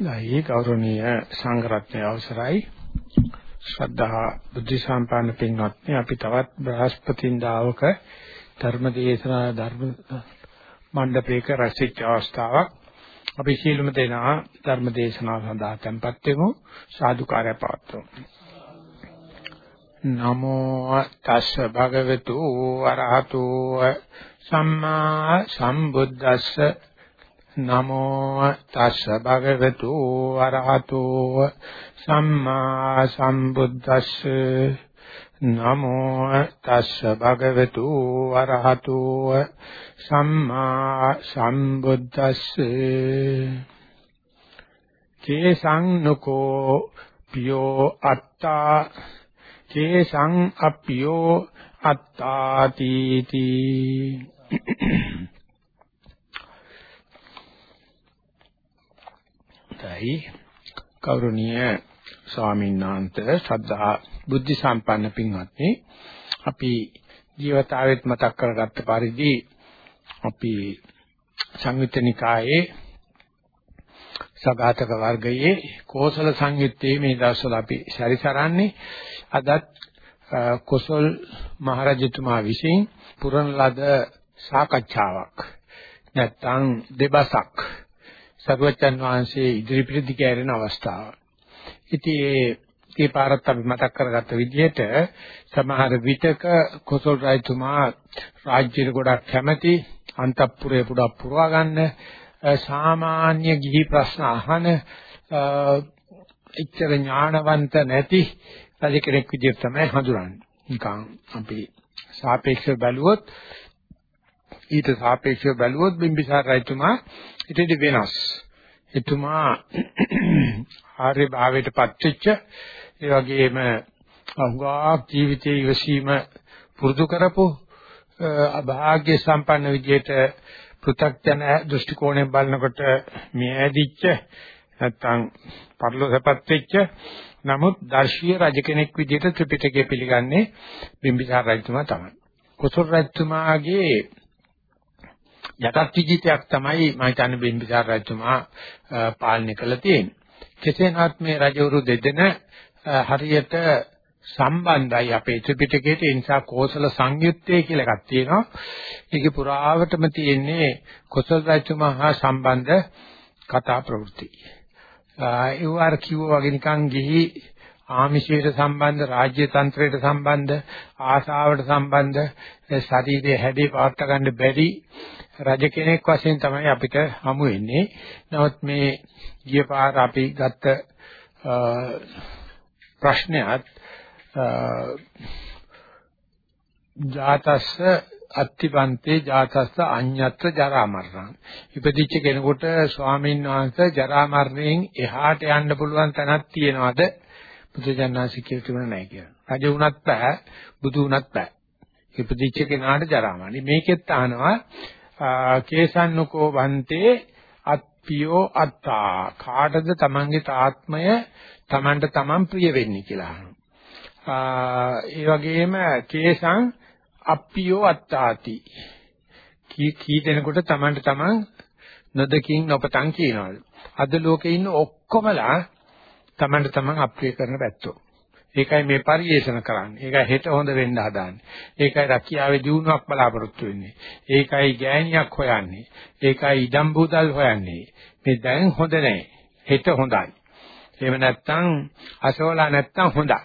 දැයි ගෞරවනීය සංඝරත්නයේ අවසරයි. ශ්‍රද්ධා බුද්ධ සම්පන්න පින්වත්නි අපි තවත් බ්‍රහස්පතින්දාවක ධර්ම දේශනා ධර්ම මණ්ඩපයක රැස්වෙච්ච අවස්ථාවක්. අපි සීලම දෙනා ධර්ම දේශනාව සඳහා tempත් වෙමු. සාදුකාරය පවත්වමු. නමෝ තස්ස භගවතු අරහතු සම්මා සම්බුද්දස්ස නමෝ තස්ස භගවතු අරහතෝ සම්මා සම්බුද්දස්ස. නමෝ තස්ස භගවතු අරහතෝ සම්මා සම්බුද්දස්ස. කේසං නකෝ පියෝ අත්තා. කේසං අප්පියෝ අත්තාති තී අවස්ථයි කෞරණීය ස්වාමීන් වහන්සේ ශ්‍රද්ධා බුද්ධ සම්පන්න පින්වත්නි අපි ජීවිතාවෙත් මතක් කරගත්ත පරිදි අපි සංයුත්තනිකායේ සගතක වර්ගයේ කෝසල සංයුත්තේ මේ දවස්වල අපි සැරිසරන්නේ. අදත් කොසල් මහරජතුමා විසින් පුරන ලද සාකච්ඡාවක් නැත්තම් දෙබසක් සරුවචන් වහන්සේ ඉදිරිපිට දිගෑරෙන අවස්ථාව. ඉතින් ඒ ඒ පාරත් අපි මතක් කරගත්ත විදිහට සමහර විටක කොසල් රජතුමා රාජ්‍යයට ගොඩක් කැමැති අන්තපුරේ පුඩක් පුරවා ගන්න සාමාන්‍ය ගිහි ප්‍රශ්න අහන ඉච්ඡර ඥානවන්ත නැති රජ කෙනෙක් විදිහට තමයි හඳුරන්නේ. නිකන් අපි සාපේක්ෂව බැලුවොත් ඊට සාපේක්ෂව බැලුවොත් බිම්බිසාර රජතුමා ඊටදී වෙනස්. එතුමා ආර්ය භාවයට පත්වෙච්ච ඒ වගේම අහුගාක් ජීවිතයේ ඉවසීම පුරුදු කරපො අභාග්‍ය සම්පන්න විදියට පෘථග්ජන දෘෂ්ටි කෝණයෙන් බලනකොට මියැදිච්ච නැත්තම් පරිලෝසපත් වෙච්ච නමුත් දර්ශීය රජ කෙනෙක් විදියට ත්‍රිපිටකය පිළිගන්නේ බිම්බිසාර රජතුමා තමයි. කොසල් රජතුමාගේ යටත් විජිතයක් තමයි මම හිතන්නේ බිම්බිසාර රජතුමා පාලනය කළ තියෙන්නේ. කෙසේ නමුත් මේ රජවරු දෙදෙන හරියට සම්බන්ධයි අපේ ත්‍රිපිටකයේ ඒ නිසා කෝසල සංයුත්තේ කියලා එකක් තියෙනවා. ඒකේ පුරාවටම තියෙන්නේ කොසල් රජතුමා හා සම්බන්ධ කතා ප්‍රවෘත්ති. ඒ වගේ කිව්වා වගේ නිකන් ගිහි ආමිෂයට සම්බන්ධ රාජ්‍ය තන්ත්‍රයට සම්බන්ධ ආශාවට සම්බන්ධ ශරීරයේ හැඩේ පවත් ගන්න බැරි රජ කෙනෙක් වශයෙන් තමයි අපිට හමු වෙන්නේ. නමුත් මේ ගිය පාර අපි ගත්ත ප්‍රශ්නයත් ජාතස්ස අත්තිපන්තේ ජාතස්ස අඤ්ඤත්‍ර ජරා මරණ. ඉපදිච්ච කෙනෙකුට ස්වාමීන් වහන්සේ ජරා මරණයෙන් එහාට යන්න පුළුවන් තැනක් තියනවාද? බුදුජානනාංශ කියලා තිබුණ නැහැ කියලා. රජ වුණත් බෑ, බුදු වුණත් බෑ. ඉපදිච්ච කෙනාට ජරා මරණ. මේකෙත් අහනවා කේසන්නකෝ වන්තේ අත්පියෝ අත්තා කාටද තමන්ගේ තාත්මය තමන්ට තමන් ප්‍රිය වෙන්නේ කියලා අහනවා. ඒ වගේම කේසං අප්පියෝ අත්තාති කී කී දෙනකොට තමන්ට තමන් නොදකින් නොපතන් කියනවලු. අද ලෝකේ ඉන්න ඔක්කොමලා තමන්ට තමන් අප්‍රිය කරන පැත්තෝ. ඒකයි මේ පරිේෂණ කරන්නේ. ඒකයි හෙට හොඳ වෙන්න හදාන්නේ. ඒකයි රැකියාවේ දියුණුවක් බලාපොරොත්තු වෙන්නේ. ඒකයි ගෑණියක් හොයන්නේ. ඒකයි ඉඩම් බූදල් හොයන්නේ. මේ දැන් හොඳ නැහැ. හෙට හොඳයි. එහෙම නැත්නම් අසෝලා නැත්නම් හොඳයි.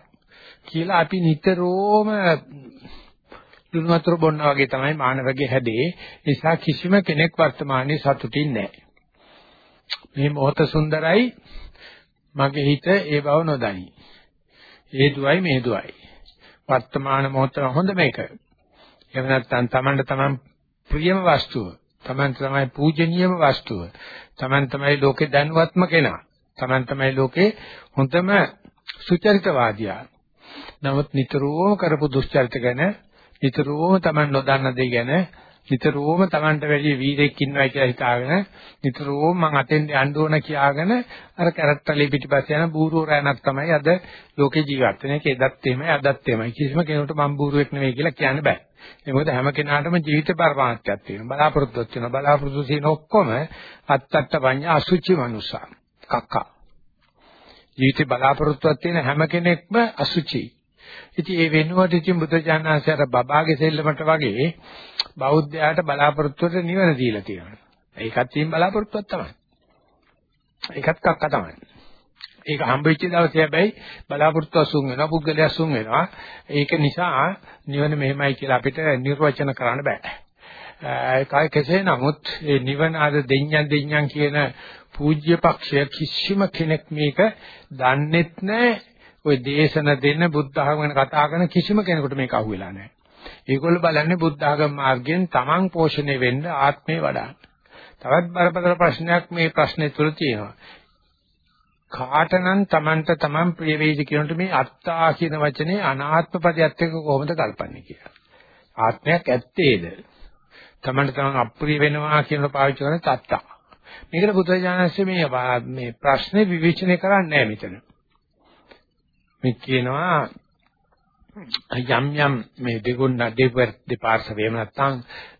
කියලා අපි නිතරම ලුණු වතුර බොන්නා වගේ තමයි මානවගේ හැදේ. ඒ නිසා කිසිම කෙනෙක් වර්තමානයේ සතුටින් නැහැ. මේ මොහොත සුන්දරයි. මගේ හිත ඒ බව නොදනි. ඒ දුවයි මේ දුවයි. වර්තමාන මොහොත හොඳ මේක. එහෙම නැත්නම් Tamanට Taman ප්‍රියම වස්තුව, Taman තමයි පූජනීයම වස්තුව, Taman තමයි ලෝකේ දැනුවත්ම කෙනා. Taman තමයි ලෝකේ හොඳම සුචරිතවාදියා. නමුත් නිතරම කරපු දුස්චරිත ගැන නිතරම Taman නොදන්න දේ ගැන නිතරම Tamanට වැඩි වීරෙක් ඉන්නවා කියලා හිතාගෙන නිතරම මං අතෙන් යන්න ඕන කියාගෙන අර කැරට්ටලේ පිටිපස්ස යන බූරුව රැණක් තමයි අද ලෝකේ ජීවත් වෙන එක. එදත් එහෙමයි අදත් එහෙමයි. කිසිම කෙනෙකුට මං බූරුවෙක් නෙවෙයි කියලා කියන්න බෑ. ඒ මොකද හැම කෙනාටම ජීවිත පරමාර්ථයක් තියෙනවා. බලාපොරොත්තුවක් තියෙනවා. බලාපොරොත්තු තියෙන ඔක්කොම අත්තත්ත පඤ්ඤා අසුචි මනුසා. කක්කා. ජීවිතේ බලාපොරොත්තුවක් තියෙන හැම කෙනෙක්ම අසුචි. ඉතින් ඒ වෙනුවට ඉතින් බුදුජානනාංශය අර බබාගේ සෙල්ලමට වගේ බෞද්ධයාට බලාපොරොත්තුවට නිවන දීලා තියෙනවා. ඒකත් තියෙන බලාපොරොත්තුවක් තමයි. ඒකත් කක්ක තමයි. ඒක හම්බෙච්ච දවසේ හැබැයි බලාපොරොත්තු අසුන් වෙනවා පුද්ගලයා අසුන් වෙනවා. ඒක නිසා නිවන මෙහෙමයි කියලා අපිට නිර්වචන කරන්න බෑ. ඒකයි කෙසේ නමුත් මේ නිවන අද දෙඤ්ඤන් දෙඤ්ඤන් කියන පූජ්‍ය පක්ෂය කිසිම කෙනෙක් මේක දන්නෙත් නැහැ. ওই දේශන දෙන්න බුද්ධ ආගම ගැන කතා කරන කිසිම කෙනෙකුට මේක අහුවෙලා නැහැ. ඒගොල්ලෝ බලන්නේ බුද්ධ ආගම මාර්ගයෙන් තමන් පෝෂණය වෙන්න ආත්මේ වඩා. තවත් බරපතල ප්‍රශ්නයක් මේ ප්‍රශ්නේ තුල තියෙනවා. කාටනම් Tamanට Taman ප්‍රිය වේද කියනට මේ අත්තා කියන වචනේ අනාත්ම පදයක් එක්ක කොහොමද කල්පන්නේ කියලා. ආත්මයක් ඇත්තේද? Tamanට Taman අප්‍රිය වෙනවා කියන පාවිච්චි කරන තත්තා. මේකට බුදුරජාණන්සේ මේ මේ ප්‍රශ්නේ විවේචනය කරන්නේ නැහැ මෙතන. මේ කියනවා යම් යම් මේ දෙගුණ දෙපර් දෙපාර්ශවයම නැත්තම්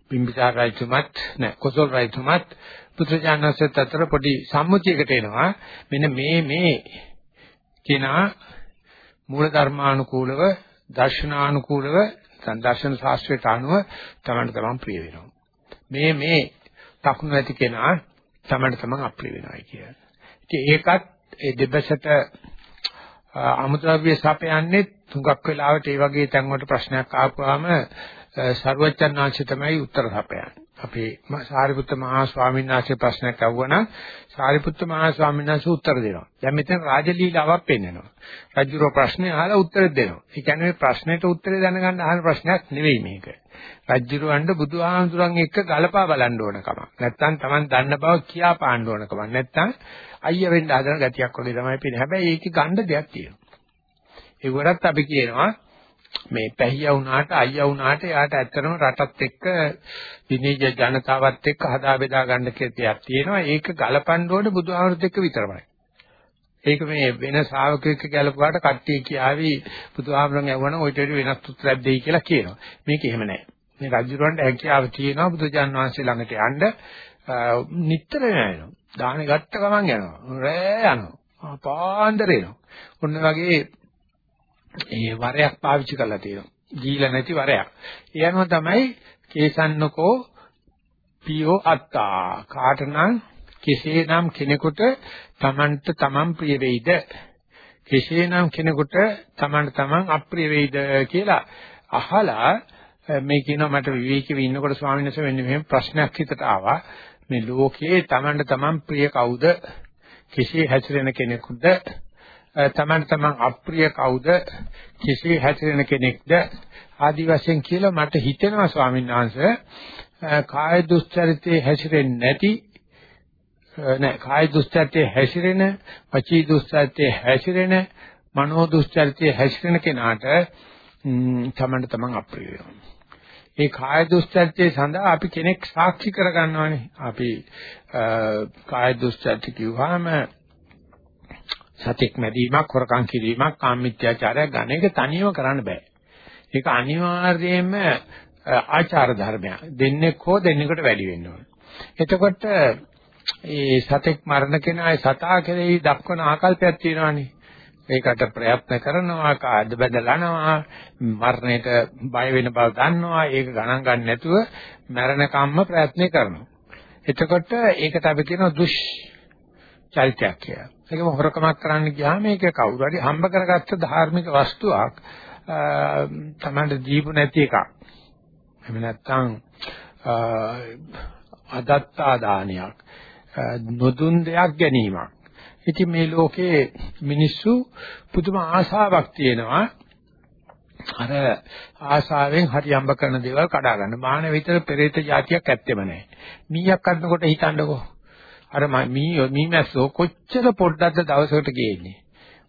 බිම්බිසාර රජතුමත් නෑ කොසල් රජතුමත් පුත්‍රජානසත් අතර පොඩි සම්මුතියකට එනවා මෙන්න මේ මේ කෙනා මූල ධර්මානුකූලව දර්ශනානුකූලව සංදර්ශන ශාස්ත්‍රයට අනුව තමන්ට තමන් ප්‍රිය වෙනවා මේ මේ තකුණු ඇති කෙනා තමන්ට තමන් අප්‍රිය වෙනවා කිය. ඉතින් ඒකත් ඒ දෙබසට අමුද්‍රව්‍ය සපයන්නේ තුඟක් වෙලාවට ඒ වගේ තැන් වලට ප්‍රශ්නයක් ආපුවාම සර්වචන්නාංශ තමයි උත්තර සපයන්නේ. අපේ සාරිපුත්ත මහා ස්වාමීන් වහන්සේ ප්‍රශ්නයක් අහුවනම් සාරිපුත්ත මහා ස්වාමීන් වහන්සේ උත්තර දෙනවා. දැන් මෙතන රාජලීලාවක් පෙන්නනවා. රජුරෝ ප්‍රශ්නේ අහලා උත්තර දෙනවා. ඒ කියන්නේ මේ ප්‍රශ්නෙට උත්තරේ දැනගන්න අහන ප්‍රශ්නයක් නෙවෙයි මේක. රජුරවන්ට බුදුහාමුදුරන් එක්ක ගලපා බලන්න ඕන කමක්. නැත්තම් Taman දන්න බව කියා පාන්න ඕන කමක්. නැත්තම් අයිය වෙන්න හදන ගතියක් වගේ තමයි පේන්නේ. හැබැයි ඒකේ ගන්න දෙයක් තියෙනවා. ඒකවලත් අපි කියනවා මේ පැහියා වුණාට අයියා වුණාට යාට ඇත්තටම රටත් එක්ක විනීජ ජනතාවත් එක්ක හදා බෙදා ගන්න කියලා තියෙනවා. ඒක ගලපන්න ඕනේ බුදුහාමුදුරුත් එක්ක විතරමයි. ඒක මේ වෙන ශ්‍රාවකෙක් ගැලපුවාට කට්ටිය කියාවි බුදුහාමුදුරන් යවන ඔයිට වෙනස් උත්තරයක් දෙයි කියලා කියනවා. මේක එහෙම නැහැ. මේ රජුරවන්ට හැකියාව තියෙනවා බුදුජාන් වහන්සේ ළඟට යන්න නිතර යනවා. දාහනේ ගත්ත ගමන් යනවා. රෑ යනවා. පාන්දර එනවා. ඔන්න වගේ ඒ වරයක් පාවිච්චි කරලා තියෙනවා. දීලා නැති වරයක්. ඒ අනුව තමයි කේසන්නකෝ පියෝ අත්තා කාටනම් කෙසේනම් කෙනෙකුට තමන්ට තමන් ප්‍රිය වෙයිද කෙසේනම් කෙනෙකුට තමන්ට තමන් අප්‍රිය වෙයිද කියලා අහලා මේ කියනවා මට විවේකීව ඉන්නකොට ස්වාමීන් වහන්සේ මෙන්න මෙහෙම ප්‍රශ්නයක් හිතට ආවා මේ ලෝකයේ තමන්ට තමන් ප්‍රිය කවුද? කෙසේ හැසිරෙන කෙනෙකුද? තමන් තමන් අප්‍රිය කවුද? කෙසේ හැසිරෙන කෙනෙක්ද? ආදි වශයෙන් කියලා මට හිතෙනවා ස්වාමීන් වහන්සේ. කාය දුස්චරිතයේ හැසිරෙන්නේ නැති නෑ කාය දුස්චරිතයේ හැසිරෙන වචී දුස්චරිතයේ හැසිරෙන මනෝ දුස්චරිතයේ හැසිරෙන කෙනාට තමන්ට තමන් අප්‍රිය වෙනවා ඒ කාය දුස්චර්යයේ සඳහා අපි කෙනෙක් සාක්ෂි කරගන්නවානේ. අපි කාය දුස්චර්ය කිව්වහම සතෙක් මැදීමක්, හොරකම් කිරීමක්, කාමමිත්‍යාචාරයක් ගන්න එක තනියම කරන්න බෑ. ඒක අනිවාර්යයෙන්ම ආචාර ධර්මයක්. දෙන්නෙක් හෝ දෙන්නෙකුට වැඩි වෙන්න ඕන. එතකොට ඒ සතෙක් මරණ කෙනා ඒ සතා කෙරෙහි දක්වන ආකල්පයක් තියෙනවානේ. ඒකට ප්‍රයත්න කරනවා කාද බදලනවා මරණයට බය වෙන බව දන්නවා. ඒක ගණන් ගන්න නැතුව මරණ කම්ම ප්‍රයත්න කරනවා. එතකොට ඒකට අපි කියනවා දුෂ් චරිතයක් කියලා. ඒකම හොරකමක් කරන්න ගියාම මේක කවුරු හරි හම්බ කරගත්ත ධාර්මික වස්තුවක් තමයි ජීපු නැති එකක්. එහෙම නැත්නම් අදත්තා දානයක් නොදුන් දෙයක් ගැනීමක්. ඉතින් මේ ලෝකේ මිනිස්සු පුදුම ආශාවක් තියෙනවා අර ආශාවෙන් හරි අම්බ කරන දේවල් කඩා ගන්න. මාන විතර පෙරේත જાතියක් ඇත්තෙම නැහැ. මීයක් අන්නකොට හිතන්නකෝ. අර මී මී මැස්සෝ කොච්චර පොඩ්ඩක්ද දවසකට ගේන්නේ.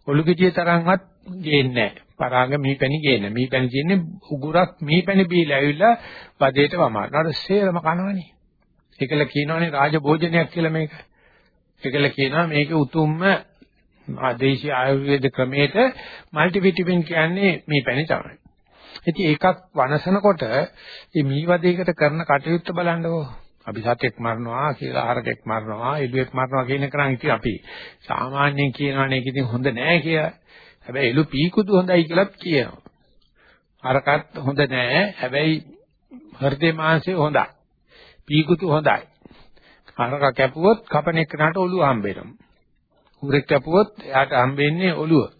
ඔලු ගෙඩිය තරම්වත් ගේන්නේ නැහැ. පරාග මීපැණි ගේන්නේ. මීපැණි කියන්නේ උගුරක් මීපැණි බීලා ඇවිල්ලා පදේට වමාරනවා. අර සේරම කනවනේ. ඒකල කියනවනේ රාජ භෝජනයක් කියලා මේක. ඒකල කියනවා මේක උතුම්ම ආදේශීය ආයුර්වේද ක්‍රමයට মালටි විටමින් කියන්නේ මේ පැණි තමයි. ඉතින් ඒකක් වනසනකොට මේ මීවදයකට කරන කටයුත්ත බලන්නකෝ. අපි සතෙක් මරනවා කියලා හරකෙක් මරනවා එළුවෙක් මරනවා කියන එක නම් ඉතින් අපි සාමාන්‍යයෙන් කියනවනේ ඒක ඉතින් හොඳ නෑ කියලා. හැබැයි එළු පීකුදු හොඳයි කියලාත් කියනවා. හරකත් හොඳ නෑ. හැබැයි හෘදේ මාංශය හොඳයි. පීකුතු හොඳයි. හරක කැපුවොත් කපන එකනට ඔළුව හම්බෙනවා. ඌරෙක් කැපුවොත් එයාට හම්බෙන්නේ ඔළුව.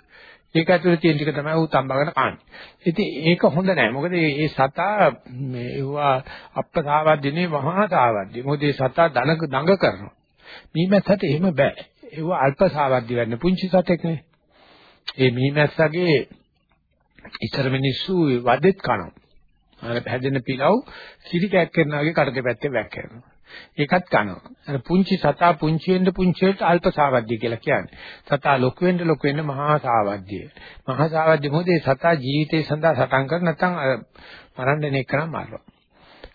ඒක ඇතුලේ තියෙන ටික තමයි ඌ තම්බගෙන කන්නේ. ඉතින් ඒක හොඳ නෑ. මොකද මේ සතා මේ ඒවා අප්පසාවද්දිනේ මහාසාවද්දි. මොකද මේ සතා දඟ දඟ කරනවා. මීමැස්සට එහෙම බෑ. ඒව අල්පසාවද්දි වෙන්නේ පුංචි සතෙක්නේ. ඒ මීමැස්සගේ ඉතර මිනිස්සු වදෙත් කනවා. අර හැදෙන පිලව් කිරි කැක් කරනවා වගේ කඩේ පැත්තේ වැක් කරනවා. ඒකත් කනවා. අර පුංචි සතා පුංචි වෙන්න පුංචි වෙන්න අල්ප සාවද්‍ය කියලා කියන්නේ. සතා ලොකු වෙන්න ලොකු වෙන්න මහා සාවද්‍ය. මහා සාවද්‍ය මොකද ඒ සතා ජීවිතේ සඳහා සටන් කර නැත්නම් මරන්න දෙන එක නම් මාරනවා.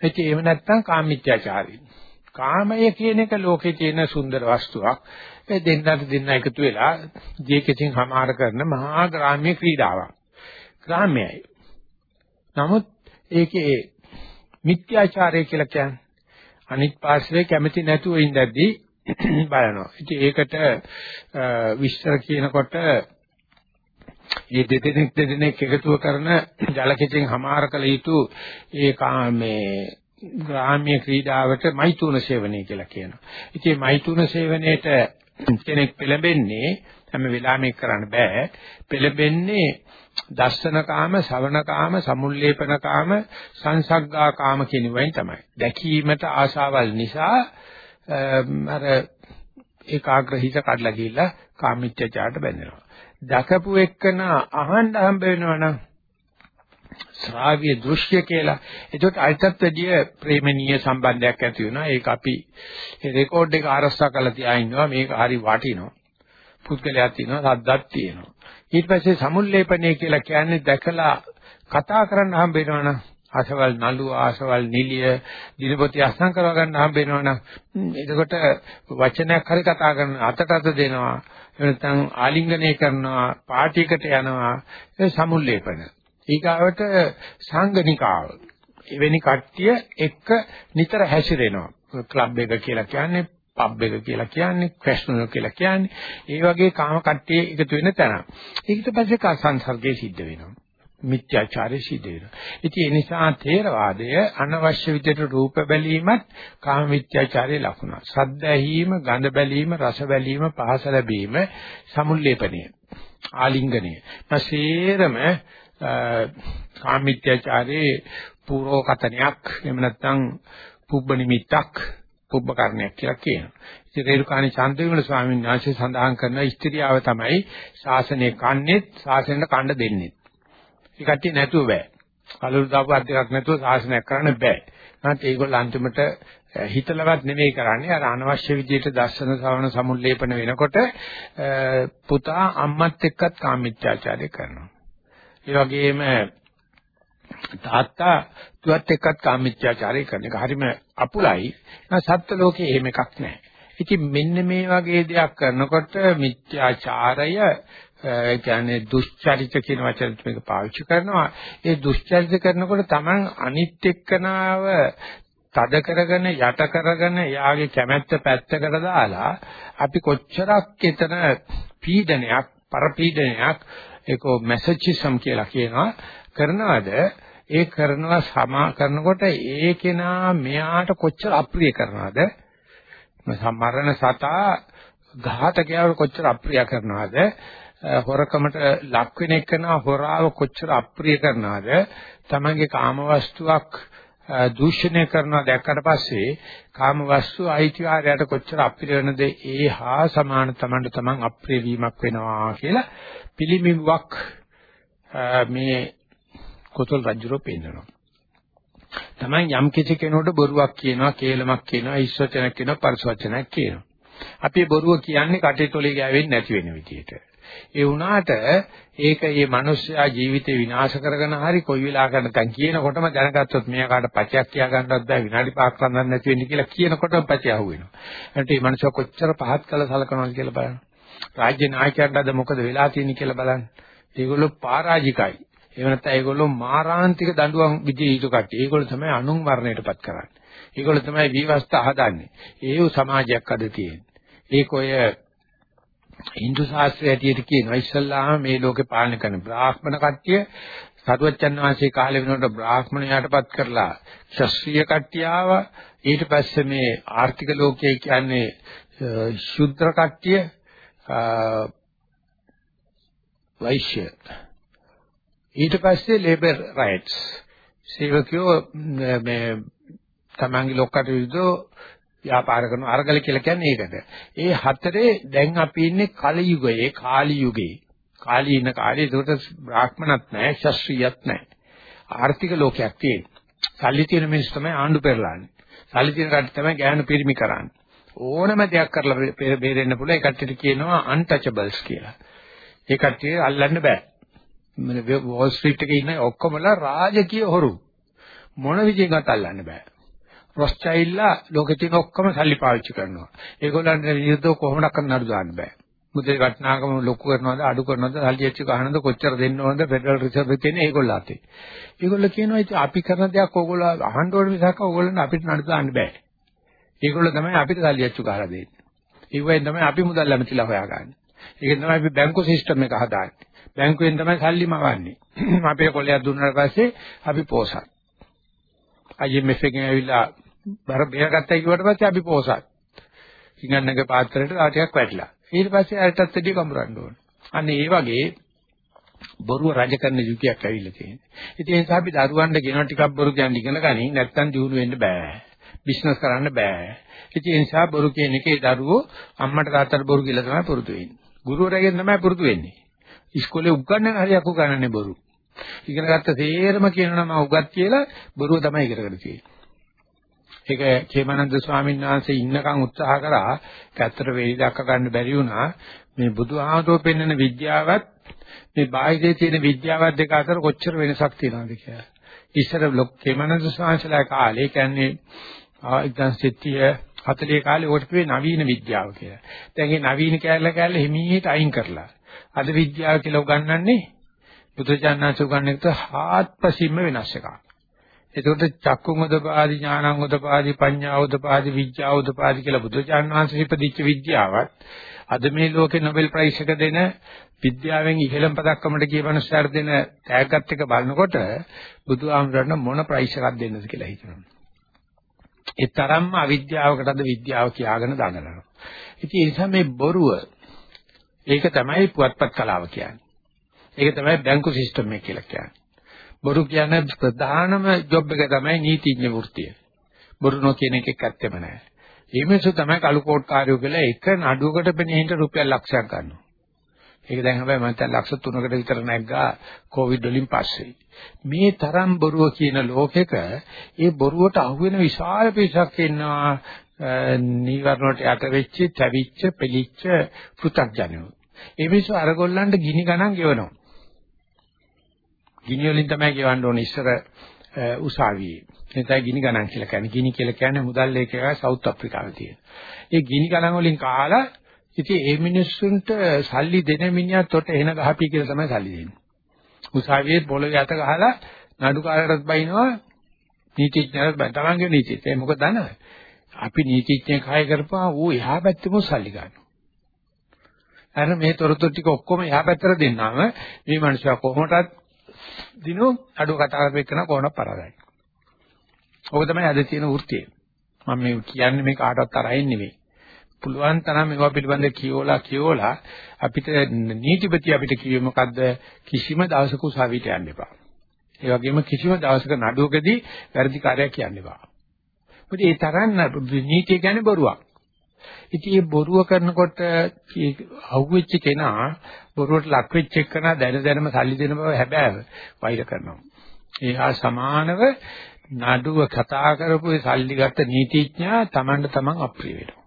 එච්චි එහෙම නැත්නම් කාමීත්‍යාචාරී. කාමය කියන එක ලෝකේ තියෙන සුන්දර වස්තුවක්. ඒ දෙන්නට දෙන්න එකතු වෙලා ජීවිතෙන් හමාර කරන මහා ග්‍රාම්‍ය ක්‍රීඩාවක්. ග්‍රාම්‍යයි. නමුත් ඒකේ මිත්‍යාචාරය කියලා කියන්නේ අනිත් පාර්ශවයේ කැමති නැතුව ඉඳද්දී බලනවා. ඉතින් ඒකට විස්තර කියනකොට මේ දෙදෙනෙක් දෙදෙනෙක් එකතුව කරන ජලකෙචෙන් හමාර කළ යුතු ඒ මේ ග්‍රාම්‍ය ක්‍රීඩාවට මෛතුන සේවනය කියලා කියනවා. ඉතින් මෛතුන සේවනයේට කෙනෙක් පෙළඹෙන්නේ හැම වෙලාවෙම කරන්න බෑ. පෙළඹෙන්නේ දර්ශන කාම, ශවණ කාම, සමුල්ලේපන කාම, සංසග්ගා කාම කියන වයින් තමයි. දැකීමට ආශාවල් නිසා අර ඒකාග්‍ර හිත කඩලා ගිහිල්ලා කාමීත්‍යචාරට බැඳෙනවා. දකපු එක්කන අහන්න හම්බ වෙනවනම් ශ්‍රාව්‍ය දෘශ්‍ය කියලා. ඒකට අල්පත්වදී ප්‍රේමණීය සම්බන්ධයක් ඇති වෙනවා. ඒක අපි රෙකෝඩ් එක ආරක්ෂා කරලා තියා ඉන්නවා. මේක හරි වටිනවා. පුද්ගලයා තියෙනවා, සද්දක් තියෙනවා. ඊට පස්සේ සමුල්ලේපණය කියලා කියන්නේ දැකලා කතා කරන්න හම්බ වෙනවනම් ආසවල් නළු ආසවල් නිලිය දිනපොති අස්සම් කරව ගන්න හම්බ වෙනවනම් එතකොට වචනයක් හරි කතා කරන අතට අත දෙනවා. එනතන් ආලිංගනය කරනවා පාටියකට යනවා. ඒ සමුල්ලේපන. ඊගාවට සංගනිකාව එවැනි කට්ටිය එක්ක නිතර හැසිරෙනවා. ක්ලබ් එක කියලා කියන්නේ පබ් එක කියලා කියන්නේ ක්‍රැෂ්නල් කියලා කියන්නේ ඒ වගේ කාම කට්ටිය එකතු වෙන තැන. ඊට පස්සේ කා සංසර්ගයේ සිද්ධ වෙනවා. මිත්‍යාචාරය සිද්ධ වෙනවා. ඉතින් ඒ නිසා තේරවාදය අනවශ්‍ය විදිහට රූප බැලීමත් කාම මිත්‍යාචාරයේ ලක්ෂණ. ශබ්ද ඇහිීම, ගඳ බැලීම, රස බැලීම, පහස ලැබීම, සමුල්ලේපණය, ආලිංගනය. නැසේරම කාම මිත්‍යාචාරයේ පූර්වකතනයක් එහෙම නැත්නම් පුබ්බ නිමිත්තක් පුබ්බ කර්ණයක් කියලා කියනවා. ඉතින් රේරුකාණි චන්ද්‍රවිමල ස්වාමීන් වහන්සේ සඳහන් කරන ස්ත්‍රියාව තමයි ශාසනය කන්නේ ශාසනයට කණ්ඩ දෙන්නේ. ඒ කට්ටිය නැතුව බෑ. කලුරු දාපුවත් දෙකක් නැතුව ශාසනයක් කරන්න බෑ. නැත්නම් ඒගොල්ලෝ අන්තිමට හිතලවත් නෙමෙයි කරන්නේ අර අනවශ්‍ය විදිහට දර්ශන ශ්‍රවණ සමුල්ලේපන වෙනකොට පුතා අම්මත් එක්කත් කාමීත්‍යාචාරය කරනවා. ඒ වගේම තාත්තා තුවත් එක්කත් කාමීත්‍යාචාරය කරන එක හරිම අපුලයි. සත්ත්ව ලෝකේ එහෙම එකක් නැහැ. ඉතින් මෙන්න මේ වගේ දෙයක් කරනකොට මිත්‍යාචාරය ඒ කියන්නේ දුෂ්චරිත කියන වචන මේක පාවිච්චි කරනවා. ඒ දුෂ්චරිත කරනකොට Taman අනිත් එක්කනාව තද කරගෙන යට කරගෙන යාගේ කැමැත්ත පැත්තකට දාලා අපි කොච්චරක් එතන පීඩනයක් පරපීඩනයක් ඒක මැසේජිසම් කියලා කියනවා කරනවද? ඒ කරනවා සමා කරනකොට ඒ කෙනා මෙයාට කොච්චර අප්‍රිය කරනවද? මරණ සතා ඝාතකයව කොච්චර අප්‍රිය කරනවද? හොරකමට ලක් වෙන එකන හොරාව කොච්චර අප්‍රිය කරනවද? තමන්ගේ කාමවස්තුවක් දූෂණය කරනවා දැක්කට පස්සේ කාමවස්තු අයිතිවාරයට කොච්චර අප්‍රිය වෙනද? ඒ හා සමාන තමන්ට තමන් අප්‍රිය වීමක් වෙනවා කියලා පිළිමිබුවක් මේ කොතල් රජුරෝ පෙන්නනවා. තමයි යම් කිසි කෙනෙකුට බොරුවක් කියනවා, කේලමක් කියනවා, ඉස්වචනක් කියනවා, පරිසවචනක් කියනවා. අපි බොරුව කියන්නේ කටේතොලේ ගෑවෙන්නේ නැති වෙන විදිහට. ඒ වුණාට ඒක මේ මිනිස්යා ජීවිතේ විනාශ කරගෙන හරි කොයි වෙලාවකටද කියනකොටම දැනගත්තොත් මෙයාට පචයක් කියා ගන්නවත් බෑ විනාඩි 5ක් රඳන්න නැති වෙන්නේ කියලා කියනකොටම පචය අහුවෙනවා. එතකොට මේ මිනිස්සු කොච්චර පහත් කළ සලකනවද කියලා බලන්න. රාජ්‍ය නායකයන්ට අද මොකද වෙලා තියෙන්නේ කියලා බලන්න. ඒගොල්ලෝ පරාජිකයි. එහෙම නැත්නම් ඒගොල්ලෝ මාරාන්තික දඬුවම් විදිහේ යුතු කට්ටිය. ඒගොල්ලෝ තමයි අනුන් මරණයටපත් කරන්නේ. ඒගොල්ලෝ තමයි විවස්ථා හදන්නේ. ඒව සමාජයක් අද තියෙන්නේ. ඒක ඔය Hindu ශාස්ත්‍රය ඇටියට කියනවා ඉස්සල්ලාම මේ ලෝකේ පාලනය කරන බ්‍රාහ්මණ කට්ටිය සරුවච්චන් වහන්සේ කාලේ වෙනකොට බ්‍රාහ්මණයාටපත් කරලා ශාස්ත්‍රීය කට්ටිය ආවා ඊට පස්සේ මේ ආර්ථික ලෝකයේ කියන්නේ ශුද්‍ර කට්ටිය වෛශ්‍ය ඊට පස්සේ ලේබර් රයිට්ස් සේවකයෝ මේ තමන්ගේ ලොක්කට විරුද්ධව ව්‍යාපාර කරන අරගල කියලා කියන්නේ ඒකට. ඒ හතරේ දැන් අපි ඉන්නේ කල යුගයේ කාලි යුගයේ. කාලී ඉන්න කාලේ ඒකට බ්‍රාහ්මණත් නැහැ, ශාස්ත්‍රීයත් නැහැ. ආර්ථික ලෝකයක් තියෙන. සල්ලි තියෙන මිනිස්සු තමයි ආණ්ඩු පෙරලන්නේ. සල්ලි තියෙන කට්ටිය තමයි ගෑනු පිරිමි කරන්නේ. ඕනම දෙයක් කරලා බේරෙන්න පුළුවන්. ඒ කට්ටියට කියනවා untouchables කියලා. ඒ කට්ටිය අල්ලන්න බෑ. වෝල් ස්ට්‍රීට් එකේ ඉන්න ඔක්කොමලා රාජකීය හොරු. මොන විදිහකට අල්ලන්න බෑ. රොස්චයිල්ලා ලෝකේ තියෙන ඔක්කොම සල්ලි පාවිච්චි කරනවා. ඒගොල්ලන්ට විරුද්ධව කොහොමද කරන්න අඩු දාන්න බෑ. මුදල් වටිනාකම ලොකු කරනවද අඩු කරනවද සල්ලි ඇච්ච ගහනද කොච්චර දෙන්න ඕනද ෆෙඩරල් රිසර්ව් එකේ තියෙන ඒගොල්ලෝ අතේ. ඒගොල්ලෝ කියනවා ඉතින් අපි කරන දෙයක් ඕගොල්ලෝ අහන්න ඕන මිසක් ඕගොල්ලන්ට අපිට නඩු දාන්න බෑ. ඒගොල්ලෝ තමයි අපිට සල්ලි ඇච්ච ගහලා දෙන්නේ. ඒවෙන් තමයි අපි මුදල් ලැමතිලා හොයාගන්නේ. ඒකෙන් තමයි අපි බැංකු සිස්ටම් එක හදාන්නේ. බැංකුවෙන් තමයි සල්ලි මවන්නේ. අපේ කොලයක් දුන්නාට පස්සේ අපි පෝසත්. IMF එකෙන් ඇවිල්ලා බර බේරගත්තා කිව්වට පස්සේ අපි පෝසත්. සිංහන්නගේ පාත්‍රයට ආ ටිකක් වැටිලා. ඊට පස්සේ අරටත් දෙඩිය කඹරන්න ඕන. අන්න ඒ වගේ බොරුව රජ කරන යුගයක් ඇවිල්ලා තියෙනවා. ඉතින් ඒ නිසා අපි දරුවන්ට ගෙනවා ටිකක් බොරු කියන්න ඉගෙන ගනින් නැත්තම් දිනු වෙන්න බෑ. බිස්නස් කරන්න බෑ. ඉතින් ඒ නිසා බොරු කියන එකේ දරුවෝ අම්මට තාත්තට බොරු කියලා තමයි පුරුදු වෙන්නේ. ගුරුවරයාගෙන් තමයි පුරුදු වෙන්නේ. ඉස්කෝලේ උගන්නන හරියක් උගන්නන්නේ බොරු. ඉගෙන ගත්ත තේරම කියනවා මම උගත් කියලා බොරුව තමයි ඉගෙනගෙන තියෙන්නේ. ඒක චේමනන්ද ස්වාමීන් වහන්සේ ඉන්නකම් උත්සාහ කරා ඇත්තට වෙලි දක්ක ගන්න බැරි වුණා මේ බුදුහාමතුෝ පෙන්වන විද්‍යාවත් මේ බාහිරේ තියෙන විද්‍යාවත් දෙක අතර කොච්චර වෙනසක් තියෙනවද කියලා. ඉස්සර චේමනන්ද ස්වාමීන්ලා කාලේ කියන්නේ 1970 40 කාලේ උකට කිව්වේ නවීන විද්‍යාව කියලා. දැන් මේ නවීන කැලල කැලල හිමීට අයින් කරලා අද විද්‍යාව කියලා උගන්වන්නේ බුදුචානන්ස උගන්වන්නේත් හාත්පසින්ම වෙනස් එකක්. එතකොට චක්කුං උදපාදි ඥානං උදපාදි පඤ්ඤා උදපාදි විඥා උදපාදි කියලා බුදුචාන් වහන්සේ ඉපදිච්ච විද්‍යාවත් අද මේ ලෝකේ නොබෙල් ප්‍රයිස් එක දෙන විද්‍යාවෙන් ඉහළම පදක්කමට ගිය මනුස්සයර දෙන තෑග්ගත් එක බලනකොට බුදුහාමුදුරන් මොන ප්‍රයිස් එකක් දෙන්නද කියලා හිතනවා. ඒ තරම්ම අවිද්‍යාවකට අද විද්‍යාව කියාගෙන දඟලනවා. ඉතින් ඒ නිසා මේ බොරුව ඒක තමයි පුවත්පත් කලාව කියන්නේ. ඒක තමයි බැංකු සිස්ටම් එක කියලා කියන්නේ. බොරු කියන්නේ ප්‍රධානම ජොබ් එක තමයි නීතිඥ වෘත්තිය. බොරු නොකියන එකක් ඇත්තෙම නැහැ. මේ මිනිස්සු තමයි කළු කෝට් කාර්යෝ කියලා එක නඩුවකට පෙනෙහිට රුපියල් ලක්ෂයක් ගන්නවා. ඒක දැන් හැබැයි මම දැන් ලක්ෂ 3කට විතර නැග්ගා කොවිඩ් වලින් පස්සේ. මේ තරම් බොරුව කියන ලෝකෙක ඒ බොරුවට අහුවෙන විශාල පිරිසක් ඉන්නවා නීවරණ වලට යට වෙච්ච, තැවිච්ච, පිළිච්ච පෘථග්ජනයෝ. ඒ මිනිස්සු අරගොල්ලන්ට ගිනි ගණන් ගෙවනවා. ගිනි වලින් තමයි ගෙවන්න ඕනේ ඉස්සර උසාවියේ. එතයි ගිනි ගණන් කියලා කියන්නේ. ගිනි කියලා කියන්නේ මුදල් ලේකයා සවුත් අප්‍රිකාවේ තියෙන. ඒ ගිනි ගණන් වලින් කාලා ඉතින් ඒ මිනිස්සුන්ට සල්ලි දෙන මිනිහා තොට එන ගහපී කියලා තමයි සල්ලි දෙන්නේ. උසාවියේ පොළවේ අත ගහලා නඩුකාරයටත් බයිනවා නීතිඥයන්ට බයි. තමන්ගේ නීතිඥය. මොකද දන්නවද? අපි නීතිඥය කය කරපුවා ඌ එහා පැත්තෙම සල්ලි ගන්නවා. අර මේ තොරතුරු ටික ඔක්කොම එහා පැත්තට දෙන්නාම මේ මිනිස්සු කොහොමටත් දිනු අඩුව කතා කරපු එකන කොහොමද පරාදයි. ඕක තමයි අද තියෙන වෘත්තිය. මම මේ කියන්නේ මේ කාටවත් තරහින් නෙවෙයි. පුළුවන් තරම් මේවා පිළිබඳ කියෝලා කියෝලා අපිට නීතිපති අපිට කිව්වේ මොකද්ද කිසිම දවසක උසාවියට යන්න එපා. ඒ වගේම කිසිම දවසක නඩුවකදී වැරදි කාර්යයක් කියන්න එපා. මොකද ඒ තරම් නීතිය කියන්නේ බොරුවක්. ඉතින් මේ බොරුව කරනකොට අහුවෙච්ච කෙනා බොරුවට ලක් වෙච්ච එකනා දැන දැනම සල්ලි දෙන බව හැබෑව වෛර කරනවා. ඒහා සමානව නඩුව කතා කරපු ඒ සල්ලිගත් නීතිඥයා Tamanට Taman අප්‍රිය වෙනවා.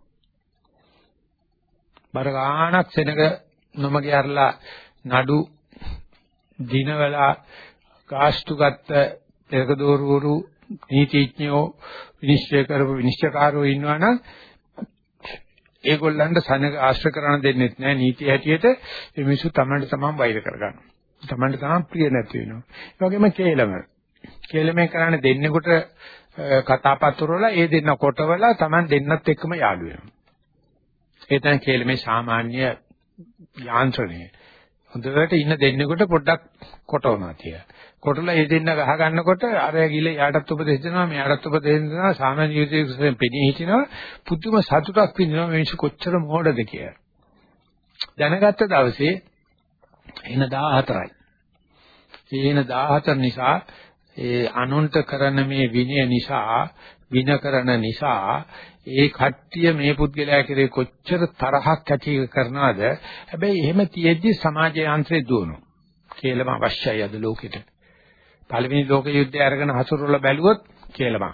බර ගානක් සෙනග නොමග යarලා නඩු දිනවලා කාස්තු ගත්ත පෙරකදෝරුවරු නීතිඥයෝ විනිශ්චය කරපු විනිශ්චයකාරයෝ ඉන්නවනම් ඒගොල්ලන්ට සනග ආශ්‍රය කරන්න දෙන්නෙත් නැහැ නීතිය හැටියට මේ මිනිස්සු තමන්ට තමන් වෛර කරගන්නවා. තමන්ට තමන් ප්‍රිය නැති වෙනවා. ඒ වගේම කේලම. කේලමෙන් කරන්නේ දෙන්නෙකුට කතාපත්‍ර වල ඒ දෙන්න කොටවලා Taman දෙන්නත් එක්කම යාළු වෙනවා. ඒ තමයි කේලමේ සාමාන්‍ය යාන්ත්‍රණය. හොඳට ඉන්න දෙන්නෙකුට පොඩ්ඩක් කොටවනවා තිය. කොටලා ඒ දෙන්න ගහ ගන්නකොට අර ගිල යාටත් උපදෙස් දෙනවා මෙයාටත් උපදෙස් දෙනවා සාමාන්‍ය ජීවිතයෙන් පෙනී හිටිනවා පුදුම සතුටක් විඳිනවා මේ මිනිස්සු කොච්චර මොහොතද කියලා. දැනගත්ත දවසේ එන 14යි. එන 14 නිසා ඒ අනුන්ට කරන මේ විනය නිසා වින කරන නිසා ඒ කට්ටිය මේ පුද්ගලයා කෙරේ කොච්චර තරහක් ඇති කරනවද හැබැයි එහෙම තියෙද්දි සමාජ යන්ත්‍රය දුවනවා කියලාම අවශ්‍යයි අද ලෝකෙට පළවෙනි ලෝක යුද්ධය අරගෙන හසුරුවලා බැලුවොත් කියලාම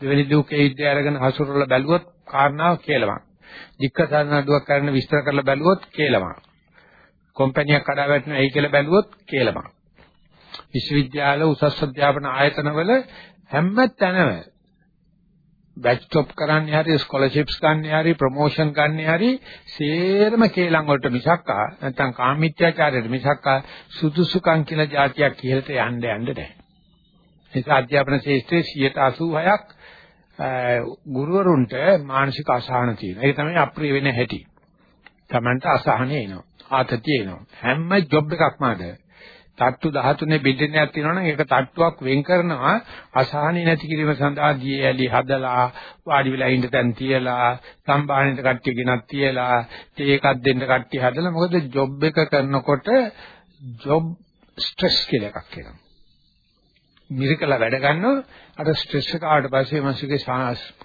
දෙවෙනි ලෝක යුද්ධය අරගෙන හසුරුවලා බැලුවොත් කාරණාව කියලාම දික්කසන නඩුවක් කරන විස්තර කරලා බැලුවොත් කියලාම කොම්පැනියක් කඩා වැටෙනවා එයි කියලා බැලුවොත් කියලාම විශ්වවිද්‍යාල උසස් අධ්‍යාපන ආයතනවල හැම තැනම බැච් ස්ටොප් කරන්නේ හරි ස්කෝලර්ෂිප්ස් ගන්න හරි ප්‍රොමෝෂන් ගන්න හරි සේරම කේලම් වලට මිසක්කා නැත්නම් කාමීත්‍යාචාරයට මිසක්කා සුදුසුකම් කියලා જાතියක් කියලට යන්න යන්න නැහැ. ඒක අධ්‍යාපන ශාස්ත්‍රයේ 86ක් ගුරුවරුන්ට මානසික අසහන තියෙනවා. ඒක තමයි අප්‍රිය වෙන හැටි. Tamanට අසහනෙ එනවා. ආතතිය එනවා. හැම ජොබ් එකක්ම අද තට්ටු 13 බිල්ඩින් එකක් තියෙනවනම් ඒක තට්ටුවක් වෙන් කරනවා. අසහනෙ නැති කිරීම සඳහා දී ඇලි හදලා වාඩි වෙලා ඉන්න තැන් තියලා සම්බාහනෙට කට්ටිය ගෙනත් තියලා තේ එකක් දෙන්න කට්ටිය හදලා මොකද ජොබ් එක කරනකොට ජොබ් ස්ට්‍රෙස් කියලා එකක් එනවා. මිරිකලා වැඩ ගන්නවා අර ස්ට්‍රෙස් එක ආවට පස්සේ මානසික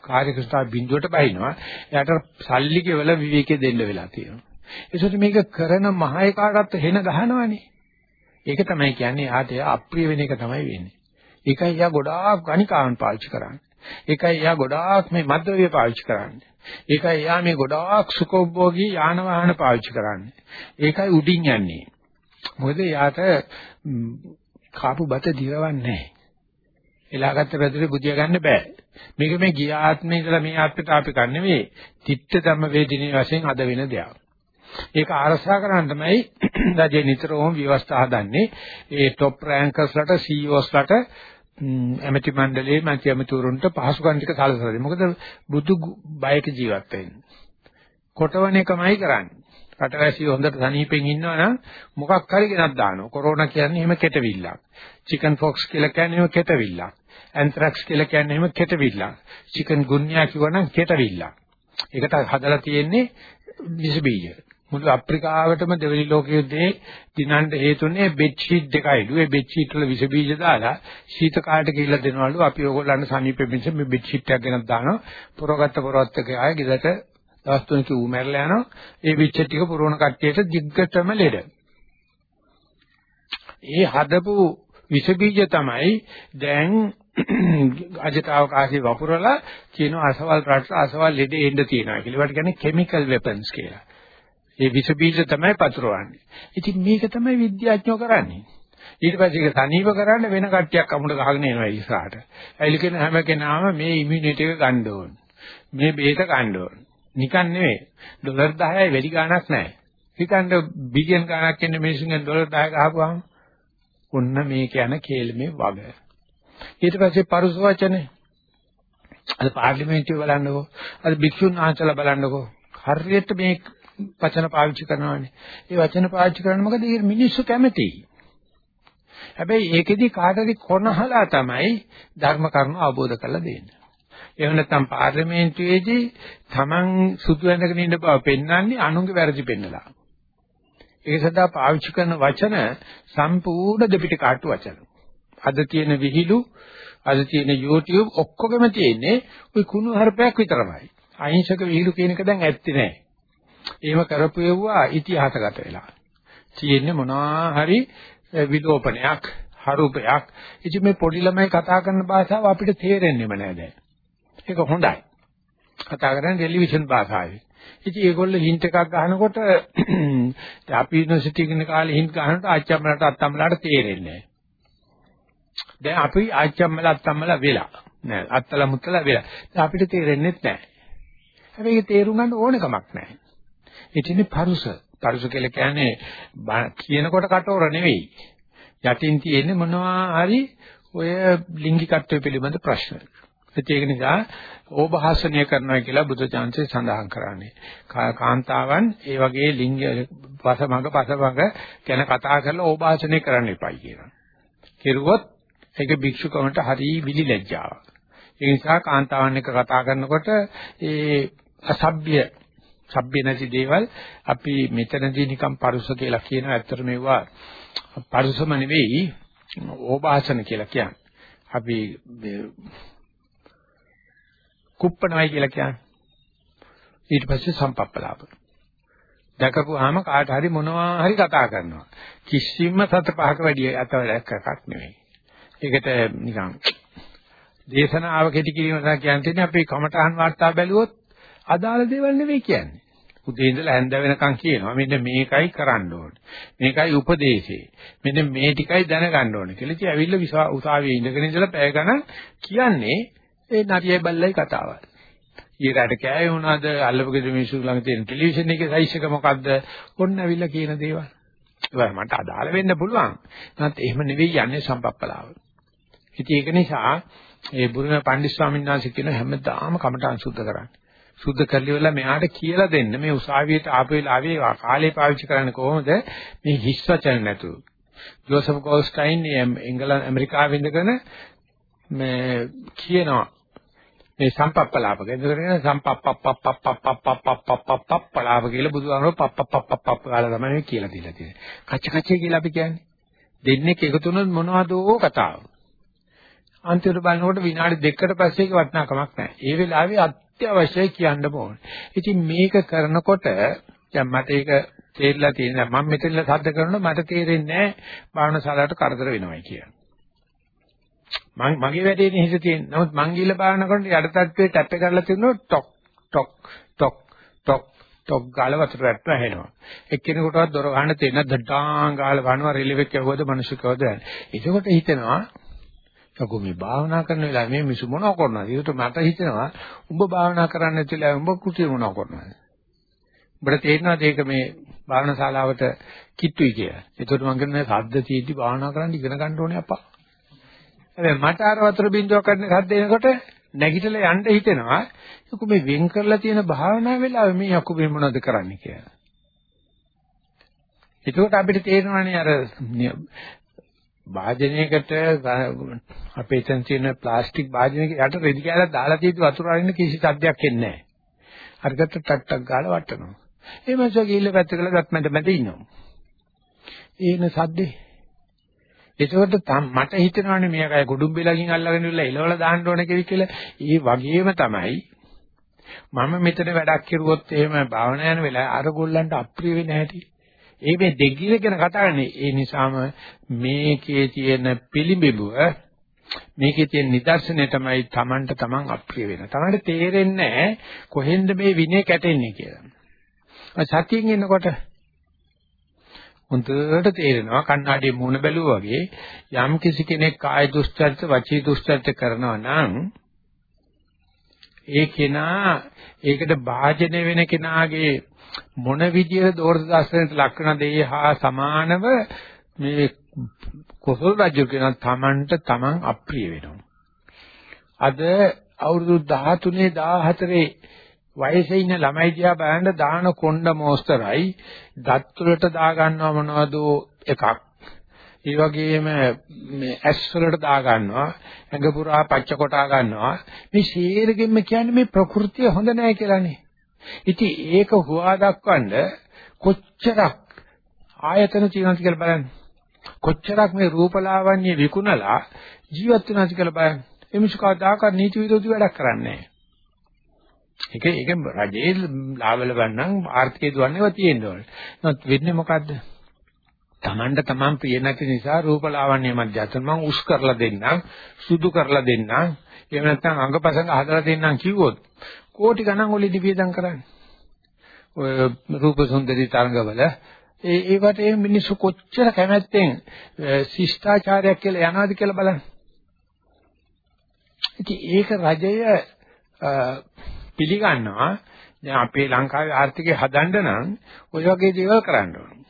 කාර්යකෘෂ්ඨා බිඳුවට බහිනවා. එයාට සල්ලි කෙවල විවේකයේ දෙන්න වෙලා තියෙනවා. ඒසොට මේක කරන මහ එකාටත් හෙන ගහනවනේ. ඒක තමයි කියන්නේ යාට අප්‍රිය වෙන එක තමයි වෙන්නේ. ඒකයි යා ගොඩාක් ගණිකාවන් පාවිච්චි කරන්නේ. ඒකයි යා ගොඩාක් මේ මද්ද්‍රව්‍ය පාවිච්චි කරන්නේ. ඒකයි යා මේ ගොඩාක් සුඛෝභෝගී යාන වාහන පාවිච්චි කරන්නේ. ඒකයි උඩින් යන්නේ. මොකද යාට කාපු බත දිරවන්නේ නැහැ. එලාගත්ත පැදුරේ බුදිය ගන්න බෑ. මේක මේ ගිය ආත්මේ ඉඳලා මේ ආත්මයට අපි කන්නේ නෙවෙයි. තිත්ත ධම්ම වේදිනේ වශයෙන් අද වෙන දෙයක්. ඒක ආරසා කරන්න තමයි රජේ නිතරම ව්‍යවස්ථා හදන්නේ. ඒ টොප් රෑන්කර්ස්ලට CEOස්ලට ඇමති මණ්ඩලයේ මැති ඇමතුරුන්ට පහසුකම් ටික සැලසලා දෙන්න. මොකද බුදු බයක ජීවත් වෙන්නේ. කොටවන එකමයි කරන්නේ. රටවැසියෝ හොඳට සනීපෙන් ඉන්නවනම් මොකක් හරි ගෙනත් දානවා. කොරෝනා කියන්නේ එහෙම කෙටවිල්ලක්. චිකන් ෆොක්ස් කියලා කියන්නේ එහෙම කෙටවිල්ලක්. ඇන්ත්‍රැක්ස් කියලා කියන්නේ එහෙම කෙටවිල්ලක්. චිකන් ගුන්යා කිව්වනම් කෙටවිල්ලක්. ඒකට හදලා තියෙන්නේ විස බීජ. මුළු අප්‍රිකාවටම දෙවෙනි ලෝක යුද්ධයේ දිනන්න හේතුනේ බෙඩ් ෂීට් දෙකයිලු. ඒ බෙඩ් ෂීට් වල විස බීජ දාලා ශීත කාලයට ගිහිල්ලා දෙනවලු. අපි ඕගොල්ලන්ට සනීපෙ පිංස මේ බෙඩ් ෂීට් එකක් ගෙනත් දානවා. පුරවගත්ත පුරවත් එක ආයෙ ගෙදරට දවස් තුනක ඌ මැරලා යනවා. ඒ විච්ච ටික පුරවන කට්ටියට දිග්ගටම ලෙඩ. ඒ හදපු විස බීජ තමයි දැන් අජට අවකාශي වපුරලා කියන අසවල් රට අසවල් ලෙඩ එන්න තියෙනවා කියලා. ඒවට කියන්නේ chemical weapons කියලා. ඒ විස බීජ තමයි පතුරවන්නේ. ඉතින් මේක තමයි විද්‍යාඥයෝ කරන්නේ. ඊට පස්සේ ඒක තනීව කරන්න වෙන කට්ටියක් අමුඩ ගහගෙන එනවා ඉස්සරහට. ඇයිල කියන හැම කෙනාම මේ ඉමුනිටි එක ගන්න ඕන. මේ බේත ගන්න ඕන. නිකන් නෙවෙයි. ඩොලර් 10යි වැඩි ගාණක් නැහැ. හිතන්න බිලියන් ගාණක් ඉන්න මිනිස්සුන්ගෙන් ඩොලර් 10 ගහපුවාම ඔන්න මේ කියන කේල්මේ වග. ඊට පස්සේ පරුස වචනේ අද පාර්ලිමේන්තුවේ බලන්නකෝ අද භික්ෂුන් වහන්සේලා බලන්නකෝ හරියට මේ වචන පාවිච්චි කරනවානේ. ඒ වචන පාවිච්චි කරන මොකද ඒ මිනිස්සු කැමතියි. හැබැයි ඒකෙදි කාටද කොනහලා තමයි ධර්ම කරුණු අවබෝධ කරලා දෙන්නේ. එහෙම නැත්නම් පාර්ලිමේන්තුවේදී Taman සුදු ඇඳගෙන ඉන්න බව පෙන්වන්නේ අනුන්ගේ වැරදි පෙන්නලා. ඒ සඳහා පාවිච්චි කරන වචන සම්පූර්ණ දෙපිට කාටු වචන. අද තියෙන විහිළු, අද තියෙන YouTube ඔක්කොගෙම තියෙන්නේ ওই කුණු හර්පයක් විතරමයි. අහිංසක විහිළු කියන එක දැන් ඇත්තේ නැහැ. එහෙම කරපු ඒවා ඉතිහාසගත වෙලා. තියෙන්නේ මොනවා හරි විලෝපනයක්, හරුපයක්. ඉතින් මේ පොඩි ළමයි කතා කරන භාෂාව අපිට තේරෙන්නේම නැහැ දැන්. ඒක හොඳයි. කතා කරන්නේ ටෙලිවිෂන් භාෂාවේ. ඉතින් ඒගොල්ලෝ හින්ට් එකක් ගන්නකොට අපි යුනිවර්සිටි ඉගෙන කාලේ හින්ට් ගන්නකොට ආච්චම්මලට අත්තම්මලට තේරෙන්නේ නැහැ. දැන් අපි ආච්චම්මල අත්තම්මල වෙලා. නෑ අත්තල මුත්තල වෙලා. අපිට තේරෙන්නේ නැහැ. හැබැයි ඒක තේරුම් ගන්න ඕන කමක් නැහැ. ඉතින් පරුස. පරුස කියලා කියන්නේ කියනකොට කටෝර නෙවෙයි. යටින් තියෙන්නේ මොනවා හරි ඔය ලිංගිකත්වය පිළිබඳ ප්‍රශ්න. ඒක නිසා ඕභාසනය කරනවා කියලා බුදු චාන්සේ සඳහන් කරන්නේ. කාන්තාවන් ඒ වගේ ලිංග පසමඟ පසමඟ ගැන කතා කරලා ඕභාසනය කරන්න එපයි කියනවා. කෙරුවොත් ඒක භික්ෂුකමට හරි විලි ලැජ්ජාවක්. ඒ නිසා කාන්තාවන් එක්ක කතා කරනකොට ඒ අසભ્ય සભ્ય නැති දේවල් අපි මෙතනදී නිකන් පරුස කියලා කියනවා. ඇත්තට මේවා පරුසම නෙවෙයි ඕභාසන කියලා කියන්නේ. අපි කුප්පණයි කියලා කියන්නේ. ඊට පස්සේ සම්පප්පලාප. දැකපුවාම කාට හරි මොනවා හරි කතා කරනවා. කිසිම සත පහක වැඩි අතවලක් එකක් නෙවෙයි. ඒකට නිකන් දේශනාව කෙටි කිරීම තමයි කියන්නේ අපි කමඨහන් වාර්තා බැලුවොත් අදාළ දේවල් නෙවෙයි කියන්නේ. උදේ ඉඳලා හැන්ද වෙනකන් කියනවා මෙන්න මේකයි කරන්න ඕනේ. මේකයි උපදේශේ. මෙන්න මේ ටිකයි දැනගන්න ඕනේ කියලා. ඉතින් ඇවිල්ලා උසාවියේ ඉඳගෙන ඉඳලා පැය ගණන් කියන්නේ ඒ නරියයි බල්ලයි කතාවල්. ඊරාට කෑවේ මොනවද? අල්ලපගෙද මිනිස්සු ළඟ තියෙන ටෙලිවිෂන් එකේ සයිස් එක මොකද්ද? ඔන්න ඇවිල්ලා කියන දේවල්. ඒවා මට අදාළ වෙන්න පුළුවන්. නැත්නම් එහෙම නෙවෙයි යන්නේ සම්පප්පලාව. ඉතින් ඒක නිසා ඒ බුරුම පණ්ඩිත් ස්වාමීන් වහන්සේ කියන හැමදාම කමටහන් සුද්ධ කරන්නේ. සුද්ධ කරලි වෙලා මෙයාට කියලා දෙන්න මේ උසාවියට ආපු වෙලාවේ කාලේ පාවිච්චි කරන්න කොහොමද මේ හිස් වචන නැතුව. ජෝසප් ගෝල්ස්ටයින් එංගලන්ත ඇමරිකාවෙ ඉඳගෙන මේ කියනවා මේ සම්පප්පලාපක. ඒකගෙන සම්පප්පප්පප්පප්පප්පප්පලාප කියලා බුදුහාමර පප්පප්පප්පප් කාලා තමයි කියලා දීලා තියෙන්නේ. කච්ච කච්චේ කියලා අපි කියන්නේ. දෙන්නේ එකතු වුණොත් මොනවද ඕ කතාව. අන්තිමට බලනකොට විනාඩි දෙකකට පස්සේ ඒක වටිනාකමක් නැහැ. ඒ වෙලාවේ අත්‍යවශ්‍යයි කියන්න ඕනේ. ඉතින් මේක කරනකොට දැන් මට ඒක තේරිලා තියෙනවා. මම මෙතනලා සද්ද කරනකොට මට තේරෙන්නේ නැහැ භාවනා ශාලාවට කරදර වෙනවයි කියලා. මම මගේ වැඩේනේ හිත තියෙන්නේ. නමුත් මං ගිහලා බලන කරන්නේ යට තත්ත්වයේ ටැප් එක කරලා තිනොත් ටොක් ටොක් ටොක් ටොක් ටොක් ගාලා වතුර වැට්ටුව ඇහෙනවා. එක්කෙනෙකුටවත් දොර ගන්න තේන දඩාන් ගාලා වහනවා රිලෙවෙක් යවුවද මිනිස්සු කවද. එතකොට හිතෙනවා යකෝ මේ භාවනා කරන වෙලාවේ මේ මිසු මොනව කරනවද? ඒකට මට හිතෙනවා උඹ භාවනා කරන්න නැතිලා උඹ කුටිය මොනව කරනවද? උඹට තේරෙනවද ඒක මේ භාවනා ශාලාවට කිට්ටුයි කියලා. ඒකට මම කියන්නේ සද්ද තීටි භාවනා කරන්න ඉගෙන ගන්න ඕනේ අප්පා. හැබැයි මට අර වතුර බින්දුවක් කරන සද්ද එනකොට නැගිටලා යන්න හිතෙනවා. ඒක මේ වෙන් කරලා තියෙන භාවනා වෙලාවේ මේ යකු මේ මොනවද කරන්නේ කියලා. එතකොට අපිට තේරෙනවානේ අර වාදනයකට අපේ තන තියෙන ප්ලාස්ටික් වාදනයක යට රෙදි කෑල්ලක් දාලා තියෙද්දි වතුර අරින්න කිසි සද්දයක් එන්නේ නැහැ. අරකට ටක් ටක් ගාලා වටනවා. ඒ මංසෝ ගිහිල්ලා පැත්තකලා ගත් මැද මැද ඉන්නවා. ඒන සද්දේ එතකොට මට හිතෙනවානේ මේක අය ගොඩුම්බෙලකින් අල්ලගෙන ඉල්ල එලවලා දාන්න ඕන කියලා. ඒ වගේම තමයි මම මෙතන වැඩක් කරුවොත් එහෙම භාවනා යන වෙලාවේ අර ගොල්ලන්ට අප්‍රිය වෙන්නේ නැහැටි. ඒ මේ දෙගිර ගැන කතා කරන්නේ ඒ නිසාම මේකේ තියෙන පිළිඹුව මේකේ තියෙන නිදර්ශනය තමයි Tamanට Taman අප්‍රිය වෙන. Tamanට තේරෙන්නේ කොහෙන්ද මේ විනය කැටෙන්නේ කියලා. සතියෙන් එනකොට හොඳට තේරෙනවා කණ්ණාඩියේ මූණ බැලුවා වගේ යම් කිසි කෙනෙක් කාය දුස්චරිත වචී දුස්චරිත කරනවා නම් ඒ කෙනා ඒකට භාජනය වෙන කෙනාගේ මොන විදියට දෝර්ධ දර්ශනයට ලක්වන දේ හා සමානව මේ කොසල් රජු කියන තමන්ට තමන් අප්‍රිය වෙනවා. අද අවුරුදු 13 14 වයසේ ඉන්න ළමයි දිහා බලන්න දාන කොණ්ඩ මොස්තරයි දත් වලට දා ගන්නවා මොනවද එකක්. ඒ වගේම මේ ඇස් වලට දා ගන්නවා ඇඟ පුරා පච්ච කොටා ගන්නවා. මේ ශීරගෙම කියන්නේ මේ ප්‍රകൃතිය හොඳ නැහැ කියලානේ. ඉතින් ඒක හුවා දක්වන්න කොච්චරක් ආයතන තියෙනවද කියලා බලන්න කොච්චරක් මේ රූපලාවන්‍ය විකුණලා ජීවත් වෙනවද කියලා බලන්න එමිසු කවදාකවත් නීති විරෝධී වැඩක් කරන්නේ නැහැ ඒක ඒක රජේ ලාභ ලබන්නම් ආර්ථිකය දුවන්නේවා තියෙන්න ඕනේ. නමුත් වෙන්නේ මොකද්ද? Tamanda taman ප්‍රිය නැති නිසා රූපලාවන්‍ය මැදයන් මම උස් කරලා දෙන්නම්, සුදු කරලා දෙන්නම්, එහෙම නැත්නම් අංගපසංග හදලා දෙන්නම් කිව්වොත් කෝටි ගණන් ඔලි නිවේදන් කරන්නේ. ඔය රූප සුන්දරී තරංගවල ඒ ඒවට ඒ මිනිස්සු කොච්චර කැමැත්තෙන් ශිෂ්ටාචාරයක් කියලා යනවාද කියලා බලන්න. ඉතින් ඒක රජය පිළිගන්නවා දැන් අපේ ලංකාවේ ආර්ථිකය හදන්න නම් ඔය වගේ දේවල් කරන්න ඕනේ.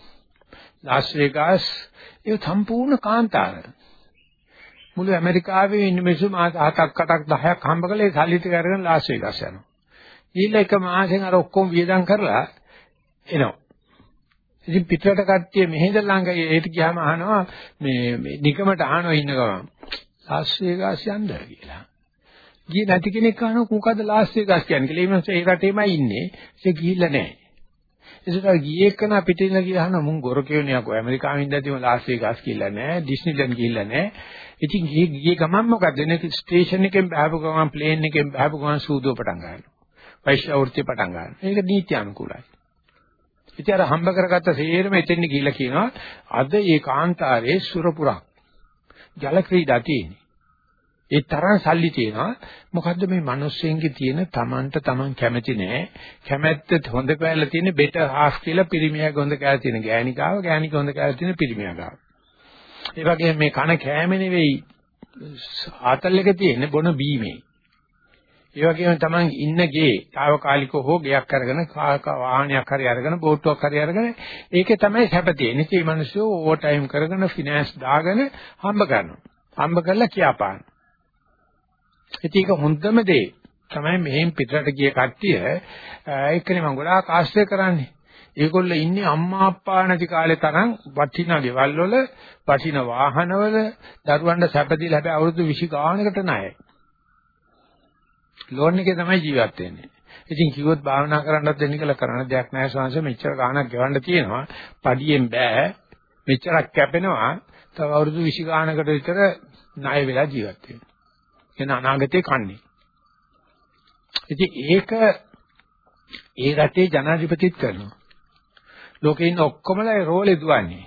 ලාස් වේගාස් ඒ සම්පූර්ණ කාන්තාර. මුළු ඇමරිකාවේ ඉන්න මිනිස්සු මාස 7ක් 8ක් 10ක් හම්බ කරලා ඒ සල්ලි ටික අරගෙන ලාස් වේගස් යනවා. ඊළ එක මාසෙන් අර ඔක්කොම වියදම් කරලා එනවා. ඉතින් පිටරට කට්ටිය මෙහෙද ළඟ ඒට ගියාම අහනවා මේ මේ නිකමට අහනවා ඉන්න ගමන් ලාස් වේගස් යන්නද කියලා. ගියේ නැති කෙනෙක් අහනවා මොකද්ද ලාස් වේගස් කියන්නේ කියලා. ඒ මිනිස්සු ඒ රටේමයි ඉන්නේ. ඒක ගිහිල්ලා නැහැ. ඒසට ගියේ කන පිටින් ගියා අහනවා මුන් ගොරකේනේ යකෝ ඇමරිකාවෙන් ඉඳන්දිම ලාස් වේගස් කියලා නැහැ. ඩිස්නිලන්ඩ් ගිහිල්ලා නැහැ. ඉතින් ගියේ ගියේ ගමන් මොකද වෙන්නේ? ස්ටේෂන් එකෙන් බහපු ගමන් ප්ලේන් එකෙන් බහපු ගමන් සූදුව පටන් ගන්නවා. වෛශ්‍යවෘත්තිය පටන් ගන්නවා. ඒක නීති අනුකූලයි. ඉතින් අර හම්බ කරගත්ත සේරම එතෙන් ගිහිල්ලා කියනවා අද ඒ කාන්තාරේ සුරපුරක් ජල ක්‍රීඩා තියෙන්නේ. ඒ තරම් සල්ලි තියෙනවා. මොකද්ද මේ මිනිස්සෙන්ගේ තියෙන Tamanට Taman කැමති නෑ. කැමැත්ත හොඳ කෑල්ල තියෙන බෙටර් හාෆ් කියලා පිරිමියා හොඳ කෑල්ල තියෙන ගෑණිකාව, ගෑණික හොඳ කෑල්ල තියෙන පිරිමියා ගාව. ඒ වගේම මේ කන කෑම නෙවෙයි ආතල් එක තියෙන්නේ බොන බීමේ. ඒ වගේම Taman ඉන්න ගේ తాවකාලිකව හෝ ගයක් අරගෙන වාහනයක් හරි අරගෙන බෝට්ටුවක් හරි අරගෙන ඒකේ තමයි සැප තියෙන්නේ. ඒ මිනිස්සු ඕවර් ටයිම් කරගෙන ෆිනෑන්ස් දාගෙන හම්බ කරනවා. හම්බ කරලා කියාපාන. ඉතින් ඒක හොඳම දේ තමයි මෙහෙන් පිටරට ගිය කට්ටිය ඒකනේ මම ගොඩාක් ආශ්‍රය කරන්නේ. ඒගොල්ලෝ ඉන්නේ අම්මා අප්පා නැති කාලේ තරම් වටිනා ගෙවල් වල වටිනා වාහනවල දරුවන්ට සැප දීලා හැබැයි අවුරුදු 20 ගානකට ණයයි. ලෝන් එකේ තමයි ජීවත් වෙන්නේ. ඉතින් කිව්වොත් භාවනා කරන්නත් දෙන්න කියලා කරන්න දෙයක් නැහැ ස්වාමීන් මෙච්චර ගාණක් ගෙවන්න තියෙනවා. පඩියෙන් බෑ. මෙච්චරක් කැපෙනවා. තව අවුරුදු 20 ගානකට විතර ණය වෙලා ජීවත් වෙනවා. එන අනාගතේ කන්නේ. ඉතින් ඒක ඒ රටේ ජනාධිපතිත් කරනවා. ලෝකේ ඉන්න ඔක්කොමලා රෝලේ දුවන්නේ.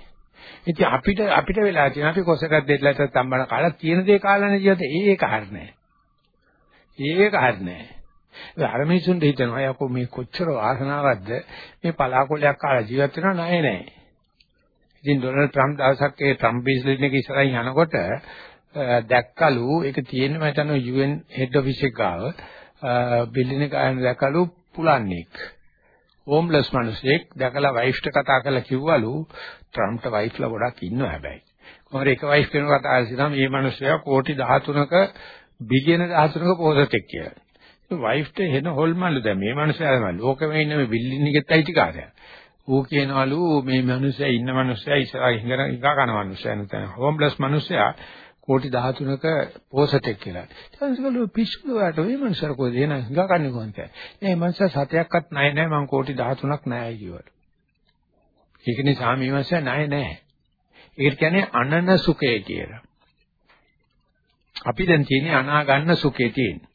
ඉතින් අපිට අපිට වෙලා තියෙන අපි කොසකක් දෙල්ලට තම්බන කාලා තියෙන දේ කාලානේ ජීවිත ඒක හරිනේ. ඒක හරිනේ. අර මිනිසුන්ට හිතනවා යකෝ මේ කොච්චර වාසනාවක්ද මේ පලාකොලයක් කාලා ජීවත් වෙනව නෑ නෑ. ඉතින් ඩොනල්ඩ් ට්‍රම්ප් දවසක් ඒ ට්‍රම්ප් බිස්ලෙන් එක ඉස්සරහින් යනකොට දැක්කලු ඒක තියෙන්නේ මම හිතන්නේ UN head office එක ගාව බිල්ඩින් එක ආයන දැක්කලු පුලන්නේක් හෝම්ලස් මිනිහෙක් දැකලා වයිෆ්ට කතා කරලා කිව්වලු ට්‍රම්ප්ට වයිෆ්ලා ගොඩක් ඉන්නවා හැබැයි කොහොමද එක වයිෆ් කෙනෙක් කතා කරලා මේ මිනිස්සයා කෝටි 13ක බිලියන 13ක පොසතෙක් කියලා. ඒ වයිෆ්ට එන හොල්මල්ලු දැන් මේ මිනිස්සයා තමයි ලෝකෙම ඉන්න මේ බිල්ඩින් එකෙත් අයිතිකාරයා. ඌ කියනවලු මේ මිනිස්සයා ඉන්න මිනිස්සයා ඉස්සරහ ඉංගන ඉඟා කන මිනිස්සයා නැත්නම් හෝම්ලස් මිනිස්සයා කෝටි 13ක පෝසතෙක් කියලා. ඊටසකලු පිස්සුද වට මේ මනුස්සර කොහෙද එන හිඟා කන්නේ කොහොමද? ඒ මනුස්සයා සතයක්වත් නැහැ නෑ මං කෝටි 13ක් නැහැ කිව්වලු. ඒක නිසා මේ මනුස්සයා නැහැ නැහැ. ඒකට කියන්නේ අනන සුඛය කියලා. අපි දැන් තියෙන්නේ අනා ගන්න සුඛේ තියෙන්නේ.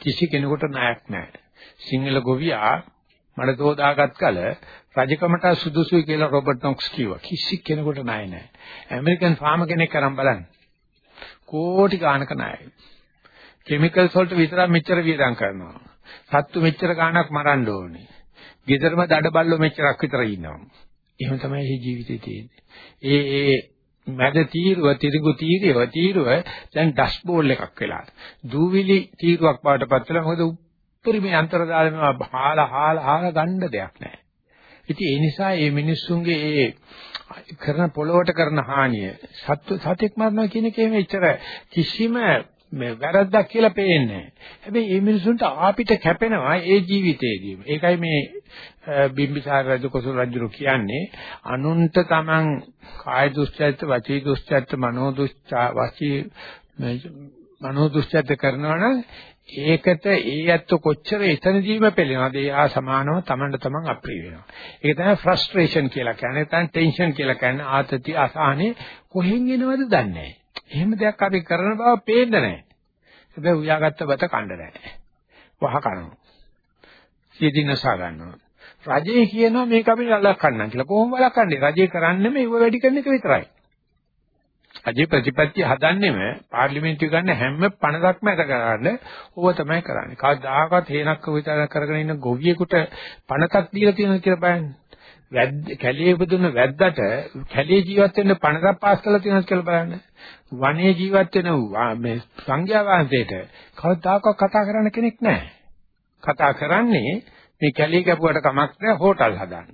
කිසි කෙනෙකුට ණයක් නැහැ. සිංහල ගොවියා මඩ තෝදාගත් කල රජකමට සුදුසුයි කියලා රොබර්ට් නොක්ස් කිව්වා. කිසි කෙනෙකුට ණය නැහැ. ඇමරිකන් ෆාම කෙනෙක් කරන් බලන්න. කෝටි ගාණක ණයයි. කිමිකල්ස් වලට විතරක් මෙච්චර වියදම් කරනවා. සත්තු මෙච්චර ගාණක් මරන්න ඕනේ. ගෙදරම දඩබල්ලෝ මෙච්චරක් විතර ඉන්නවා. එහෙම තමයි මේ ජීවිතේ තියෙන්නේ. ඒ ඒ මැද තීරුව තිරිඟු තීරුව තීරුව දැන් ඩස්බෝල් එකක් වෙලා. දූවිලි තීරුවක් බවට පත් වෙලා මොකද උපරිම අන්තර්ජාලෙම හාලා හාලා හාලා ගන්න දෙයක් නැහැ. ඉතින් ඒ නිසා මේ මිනිස්සුන්ගේ ඒ කරන පොළොවට කරන හානිය සත්ව සතෙක් මරනවා කියන එකේ මෙච්චර කිසිම මේ වැරද්දක් කියලා පේන්නේ නැහැ. හැබැයි මේ මිනිසුන්ට ආපිට කැපෙනවා ඒ ජීවිතේදීම. ඒකයි මේ බිම්බිසාර රජු කොසල් රජු කියන්නේ අනුන්ට තමන් කාය දුස්චරිත, වචී දුස්චරිත, මනෝ දුස්චා වචී මනෝ දුස්චරිත කරනවා නම් ඒකට ඒ ඇත්ත කොච්චර එතනදීම පෙළෙනවද ඒ ආ සමානව තමන්ට තමන් අප්‍රිය වෙනවා. ඒක තමයි ෆ්‍රස්ට්‍රේෂන් කියලා කියන්නේ. නැත්නම් ටෙන්ෂන් කියලා කියන්නේ ආතති අසහනේ කොහෙන් එනවද දන්නේ නැහැ. එහෙම දෙයක් අපි කරන බව පේන්නේ නැහැ. හැබැයි උයාගත්ත බත කණ්ඩ නැහැ. වහ කනවා. සියදිනසා ගන්නවා. රජේ කියනවා මේක අපි ලලක්වන්නම් කියලා. කොහොම වලක්වන්නේ? රජේ කරන්නේ මේ වැඩි කරන එක විතරයි. අජේ ප්‍රතිපත්ති හදන්නෙම පාර්ලිමේන්තුවේ ගන්න හැම පණසක්ම ඇත කරන්න ඕව තමයි කරන්නේ. කවදාකවත් හේනක්ක විතර කරගෙන ඉන්න ගොවියෙකුට පණතක් දීලා තියෙනවා කියලා බලන්න. වැද්ද කැලේ උපදින වැද්දට කැලේ ජීවත් වෙන්න පණතක් පාස් කරලා තියෙනවා කියලා බලන්න. වනයේ ජීවත් වෙන මේ සංඝයා වහන්සේට කවදාකවත් කතා කරන්න කෙනෙක් නැහැ. කතා කරන්නේ මේ කැලේ කැපුවට කමක් නැහැ හෝටල් හදන්න.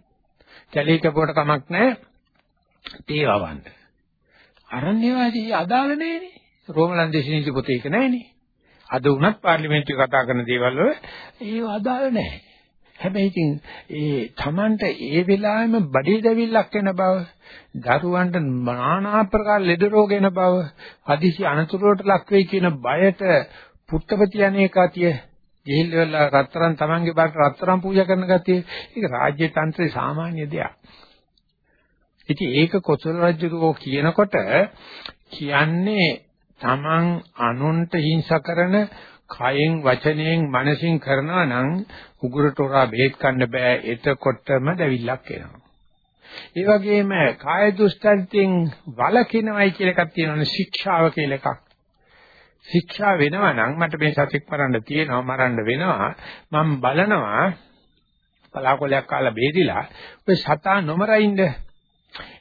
කැලේ කැපුවට කමක් නැහැ තේ වවන්න. අරණ්‍යවාදී අදාළ නෑනේ. රෝමලන්දේ නීති පොතේ ඒක නැහැනේ. අද වුණත් පාර්ලිමේන්තුවේ කතා කරන දේවල් වල ඒව අදාළ නැහැ. හැබැයි ඉතින් ඒ Tamanට ඒ වෙලාවෙම බඩේ දැවිල්ලක් වෙන බව, දරුවන්ට নানা ආකාර ලෙඩ රෝග එන බව, අදිසි අනතුරුවට ලක් වෙයි කියන බයට පුත්තපති අනේකතිය ගිහිල්ලා රත්තරන් Tamanගේ බාට රත්තරන් පූජා කරන ගතිය ඒක රාජ්‍ය තන්ත්‍රයේ සාමාන්‍ය දෙයක්. ඉතින් ඒක කොසල් රජුරෝ කියනකොට කියන්නේ Taman අනුන්ට හිංසා කරන කයෙන් වචනයෙන් මනසින් කරනවා නම් උගුරට හොරා බෙහෙත් කන්න බෑ එතකොටම දැවිල්ලක් එනවා. ඒ වගේම කාය දුස්තරිතෙන් වලකිනවයි කියලා එකක් තියෙනවනේ ශික්ෂාව කියලා එකක්. ශික්ෂා වෙනවා නම් මට මේ සතෙක් මරන්න තියෙනවා මරන්න වෙනවා මම බලනවා පලාකොලයක් කාලා බේදිලා ඔය සතා නොමරින්ද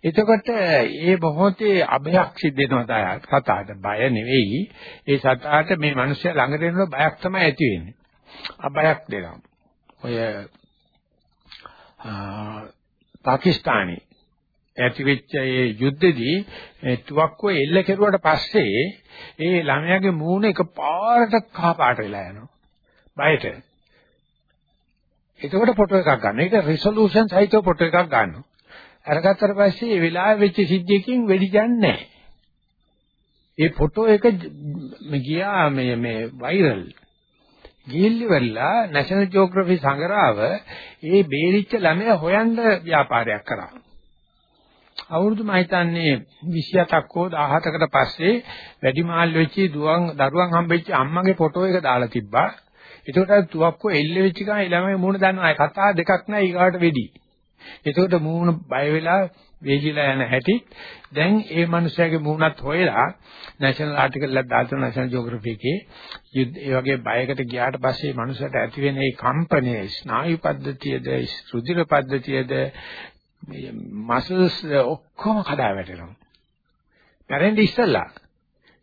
එතකොට ඒ මොහොතේ අභයක් සිද්ධ වෙනවා සතාට බය නෙවෙයි ඒ සතාට මේ මිනිස්සයා ළඟට එනකොට බයක් තමයි ඇති වෙන්නේ අභයක් දෙනවා ඔය පාකිස්තානයේ ඇතිවෙච්ච ඒ යුද්ධෙදී තුවක්කුව එල්ල කෙරුවට පස්සේ ඒ ළමයාගේ මූණ එකපාරට කහ පාට වෙලා යනවා. බයට. එතකොට ෆොටෝ එකක් ගන්න. ඒක රිසොලූෂන් සහිතව ෆොටෝ එකක් ගන්නවා. අරගත්තට පස්සේ ඒ වෙලාවෙ වෙච්ච සිද්ධියකින් වෙඩි යන්නේ නැහැ. ඒ ෆොටෝ එක ගියා මේ මේ වෛරල්. ගිහිල්ලි වෙලා නැෂනල් ජියෝග්‍රැෆි සංග්‍රහව ඒ බේරිච්ච ළමයා හොයන්න ව්‍යාපාරයක් කරා. අවුරුදු මම හිතන්නේ 27ක් හෝ 17කට පස්සේ වැඩිමාල් වෙච්ච දුවන් දරුවන් හම්බෙච්ච අම්මගේ ෆොටෝ එක දාලා තිබ්බා. ඒකට තුවක්කුව එල්ල වෙච්ච ගමන් ළමයි මූණ දන්නවා. කතා දෙකක් නෑ ඊගාට වෙඩි. ඒකට මූණ බය වෙලා වේගිලා යන හැටි දැන් ඒ මනුස්සයාගේ මූණත් හොයලා නැෂනල් ආටිකල් එකක් දාලා නැෂනල් ජියෝග්‍රැෆි එකේ ඒ වගේ බයකට ගියාට පස්සේ මනුස්සයට ඇති වෙන ඒ කම්පනය ස්නායු පද්ධතියද රුධිර පද්ධතියද මසල්ස් ඔක්කොම කඩා වැටෙනවා. මැරෙන්න ඉස්සෙල්ලා.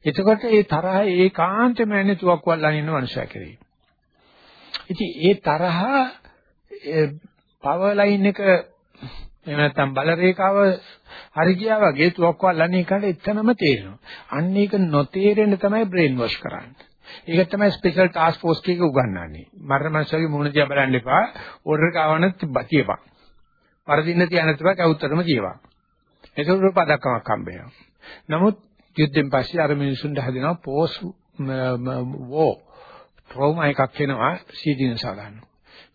එතකොට ඒ තරහ ඒකාන්තයෙන්ම නැන්නේ තුවක්කුවල් අනින්න මනුෂයා කෙරේ. ඉතින් ඒ තරහ පවර් ලයින් එක එහෙම නැත්නම් බල රේඛාව හරි ගියා වගේ තුවක්කුවල් අනින්න එකට එතනම තේරෙනවා. අන්න ඒක නොතේරෙන්න තමයි බ්‍රේන් වොෂ් කරන්නේ. ඒක තමයි ස්පෙෂල් ටාස්ක් ෆෝස් එකක උගන්වන්නේ. මරණ මනුස්සයගේ මුණ දිහා බලන්න එපා. ඕඩර් එක ආවනත් තියපන්. වරදින්න තියන තුබ කවුතරම කියවා. ඒකවල පදක්කමක් හම්බ වෙනවා. නමුත් යුද්ධෙන් පස්සේ අර මිනිසුන්ට හදනවා පෝස් වෝ ට්‍රෝමා එකක් වෙනවා සීදීනසා ගන්නවා.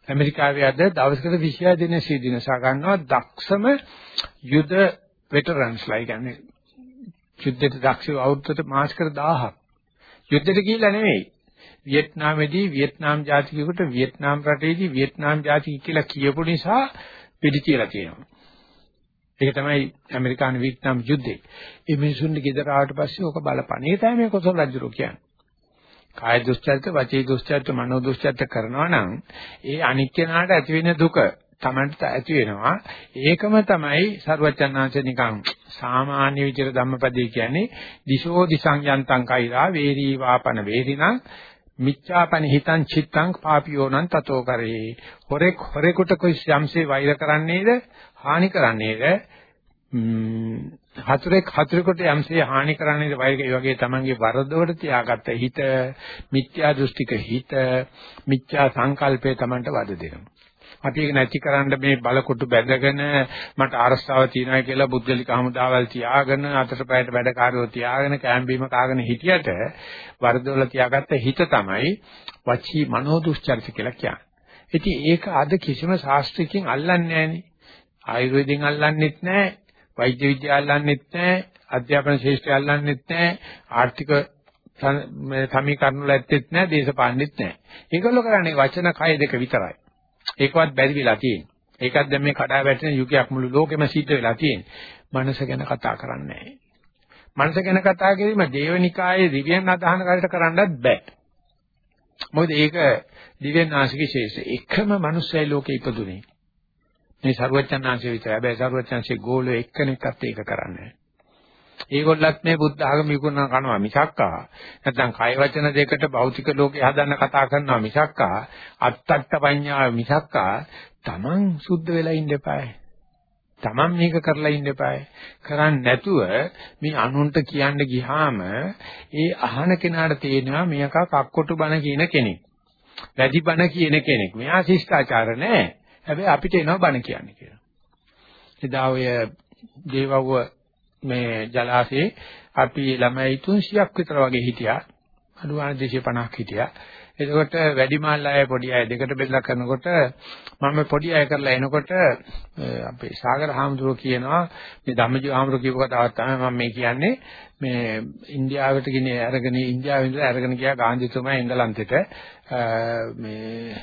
ඇමරිකාවේ අද දවසකට 26 දින සීදීනසා ගන්නවා දක්ෂම යුද වෙටරන්ස්ලා කියන්නේ යුද්ධයට දක්ෂව අවුරුද්දට මාසකට 1000ක්. යුද්ධෙට ගිහිල්ලා නෙවෙයි. වියට්නාමේදී වියට්නාම් ජාතිකයෙකුට වියට්නාම් රටේදී වියට්නාම් ජාතික කියලා කියපු නිසා පිටි තියලා තියෙනවා. ඒක තමයි ඇමරිකානු වියට්නාම් යුද්ධේ. මේ මිනිසුන්ගේ ගෙදර ආවට පස්සේ ඕක බලපණ. ඒ තමයි මේ කොසල් රජුරෝ කියන්නේ. කාය දුස්චරිත, වචී දුස්චරිත, මනෝ දුස්චරිත කරනවා නම් ඒ අනිත්‍යනාට ඇති වෙන දුක තමන්ට ඇති වෙනවා. ඒකම තමයි සරුවචනාංශ නිකන් සාමාන්‍ය විදිහට ධම්මපදේ කියන්නේ දිශෝ දිසං යන්තං කෛරා වේරී වාපන වේරිණං මිච්ඡාපන හිතං චිත්තං පාපියෝනං තතෝ කරේ. හොරෙක් හොරෙකුට કોઈ යම්සේ වෛර කරන්නේද? හානි කරන්නේද? හතුරෙක් හතුරෙකුට යම්සේ හානි කරන්නේද වෛර ඒ වගේ තමන්ගේ වරදවට තියාගත්ත හිත මිත්‍යා දෘෂ්ටික හිත මිත්‍යා සංකල්පේ තමන්ට වද දෙනවා අපි ඒක නැති කරන්න මේ බලකොටු බැඳගෙන මට අරස්තාව තියනවා කියලා බුද්ධලික හමුදාවල් තියාගෙන අතට පයට වැඩකාරයෝ තියාගෙන කැම්බීම කාගෙන හිටියට වරදොල තියාගත්ත හිත තමයි වචී මනෝ දුස්චරිත කියලා කියන්නේ. ඉතින් ඒක අද කිසිම ශාස්ත්‍රයකින් අල්ලන්නේ නැහෙනේ. ආයුර්වේදයෙන් අල්ලන්නෙත් නැහැ, වෛද්‍ය විද්‍යාව අල්ලන්නෙත් නැහැ, අධ්‍යාපන ශාස්ත්‍රය අල්ලන්නෙත් නැහැ, ආර්ථික සමීකරණ වල ඇත්තෙත් නැහැ, දේශපාලනෙත් නැහැ. ඒගොල්ලෝ කරන්නේ වචන කය දෙක විතරයි. ඒකවත් බැරි වෙලා තියෙන්නේ. ඒකත් දැන් මේ කඩා වැටෙන යුගයක් මුළු ලෝකෙම සිද්ධ වෙලා තියෙන්නේ. මනස ගැන කතා කරන්නේ නැහැ. මනස ගැන කතා කිරීම දේවනිකායේ දිව්‍යන් අදහන කාර්යයට කරන්නත් බෑ. මොකද ඒක දිව්‍යන් ආශික ශේෂ එකම මිනිස්සයි ලෝකේ ඉපදුනේ. මේ සරුවච්චන්හන්සේ විතරයි. හැබැයි සරුවච්චන්හන්සේ ගෝලෝ එක්කෙනෙක්වත් ඒක කරන්නේ නැහැ. ඒගොල්ලත් මේ බුද්ධ ආගම විකුණන කනවා මිසක්කා නැත්නම් කය වචන දෙකට භෞතික ලෝකේ හදන්න කතා කරනවා මිසක්කා අත්තට්ට පඤ්ඤාව මිසක්කා Taman සුද්ධ වෙලා ඉන්න එපායි Taman මේක කරලා ඉන්න eBay. කරන්නේ නැතුව මේ අනුන්ට කියන්න ගියාම ඒ අහන කෙනාට තේරෙනවා මේක කක්කොටු බණ කියන කෙනෙක්. වැඩි බණ කියන කෙනෙක්. මෙයා ශිෂ්ටාචාර නැහැ. හැබැයි අපිට එනවා බණ කියන්නේ කියලා. එදා ඔය දේවව්ව මේ ජලාශයේ අපි ළමයි 300ක් විතර වගේ හිටියා. අඩුවාන 250ක් හිටියා. එතකොට වැඩිමාල් අය පොඩි අය දෙකට බෙදලා කරනකොට මම පොඩි අය කරලා එනකොට අපේ සාගර හාමුදුරුවෝ කියනවා මේ ධම්මජීව හාමුදුරුවෝ කියපු කතාවක් තමයි මම මේ කියන්නේ මේ ඉන්දියාවට ගිනේ අරගෙන ඉන්දියාවෙන් ඉඳලා අරගෙන ගියා ගාන්ධිතුමා එංගලන්තෙට මේ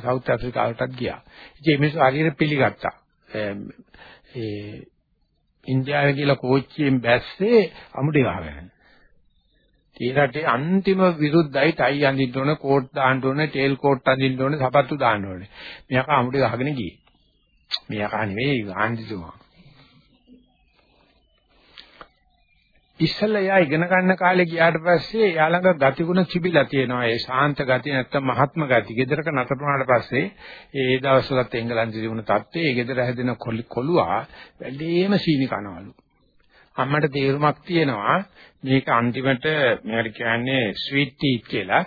සවුත් ඇෆ්‍රිකාවටත් ගියා. ඉතින් මේ මිනිස්සු හරියට පිළිගත්තා. ඒ ඉන්දියාවේ කියලා කෝච්චියෙන් බැස්සේ අමුඩේ ගහගෙන. ඒ රටේ අන්තිම විරුද්ධයි ටයි අඳින්න ඕන, කෝට් දාන්න ඕන, ටේල් කෝට් අඳින්න ඕන, සපත්තු දාන්න ඕනේ. මෙයාක අමුඩේ ගහගෙන ගියේ. මෙයාක නෙවෙයි ගාන්ධිතුමා. ඉස්සෙල්ලා යා ඉගෙන ගන්න කාලේ ගියාට පස්සේ යා ළඟ ගතිගුණ තිබිලා තියෙනවා. ඒ ශාන්ත ගතිය නැත්තම් මහත්ම ගතිය. ගෙදරක නතර වුණාට පස්සේ ඒ දවස්වලත් එංගලන්තේ තිබුණ තත්ත්වයේ ඒ ගෙදර හැදෙන කොළුවා වැඩිම සීනි කනවලු. අම්මට තේරුමක් තියෙනවා මේක අන්තිමට මේකට කියන්නේ ස්වීට් ටීත් කියලා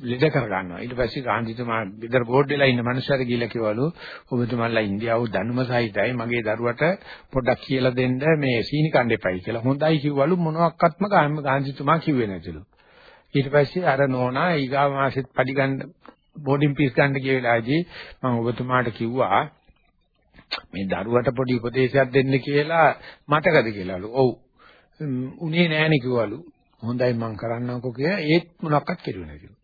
ලෙඩ කර ගන්නවා. ඊට පස්සේ ගාන්ධිතුමා ගෙදර බෝඩ් වෙලා ඉන්න මනුස්සයර ගිහලා කිව්වලු ඔබතුමාලා ඉන්දියාව දැනුම සහිතයි මගේ දරුවට පොඩ්ඩක් කියලා දෙන්න මේ සීනි කන්න එපයි කියලා. හොඳයි කිව්වලු මොනවත්ක්ත්ම ගාන්ධිතුමා කිව්වේ නැතිලු. ඊට පස්සේ අර නෝනා ඊගාව මාසෙත් පඩි ගන්න බෝඩින් පීස් ගන්න ගිය වෙලාවේදී මම ඔබතුමාට කිව්වා මේ දරුවට පොඩි උපදේශයක් දෙන්න කියලා මතකද කියලාලු. ඔව්. උනේ නෑනේ කිව්වලු. හොඳයි මං කරන්නම්කෝ කියලා ඒත් මොනක්වත් කෙරුවේ නැතිලු.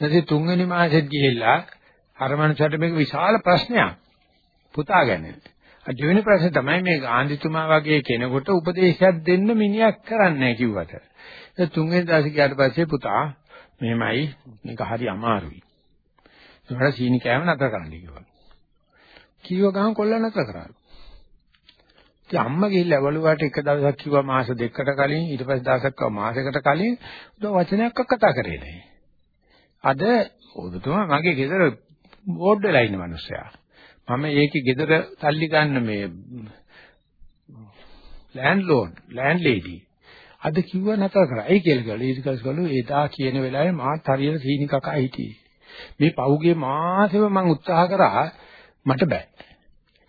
ඊට තුන්වෙනි මාසෙත් ගිහිල්ලා අර මනුස්සයාට මේක විශාල ප්‍රශ්නයක්. පුතා ගැන. දෙවෙනි ප්‍රශ්නේ තමයි මේ ගාන්ධිතුමා වගේ කෙනෙකුට උපදේශයක් දෙන්න මිනිහක් කරන්නේ කිව්වට. ඒ තුන්වෙනි දවසේ ගියාට පස්සේ පුතා මෙහෙමයි මේක හරි අමාරුයි. ඒකට සීනි කෑම නතර කරන්න කිව්වා. කිව්ව ගමන් කොල්ල නතර කරාලු. ඉතින් අම්මා ගිහිල්ලා වළුවට එක දවසක් කිව්වා මාස දෙකකට කලින් ඊට පස්සේ දවසක් කිව්වා මාසයකට කලින් උදේ වචනයක් කතා කරේ නැහැ. අද ඔබතුමා මගේ ගෙදර බෝඩ් වෙලා ඉන්න මිනිස්සයා. මම ඒකේ ගෙදර තල්ලි ගන්න මේ ලෑන්ඩ් ලෝන් ලෑන්ඩ් ලේඩි. අද කිව්ව නැතර කරා. ඒ කියලා ගලු ඊට පස්සේ ගලු එදා කියන වෙලාවේ මාත් හරියට සීනි කකා හිටියේ. මේ පහුගිය මාසෙම මම උත්සාහ කරා මට බෑ.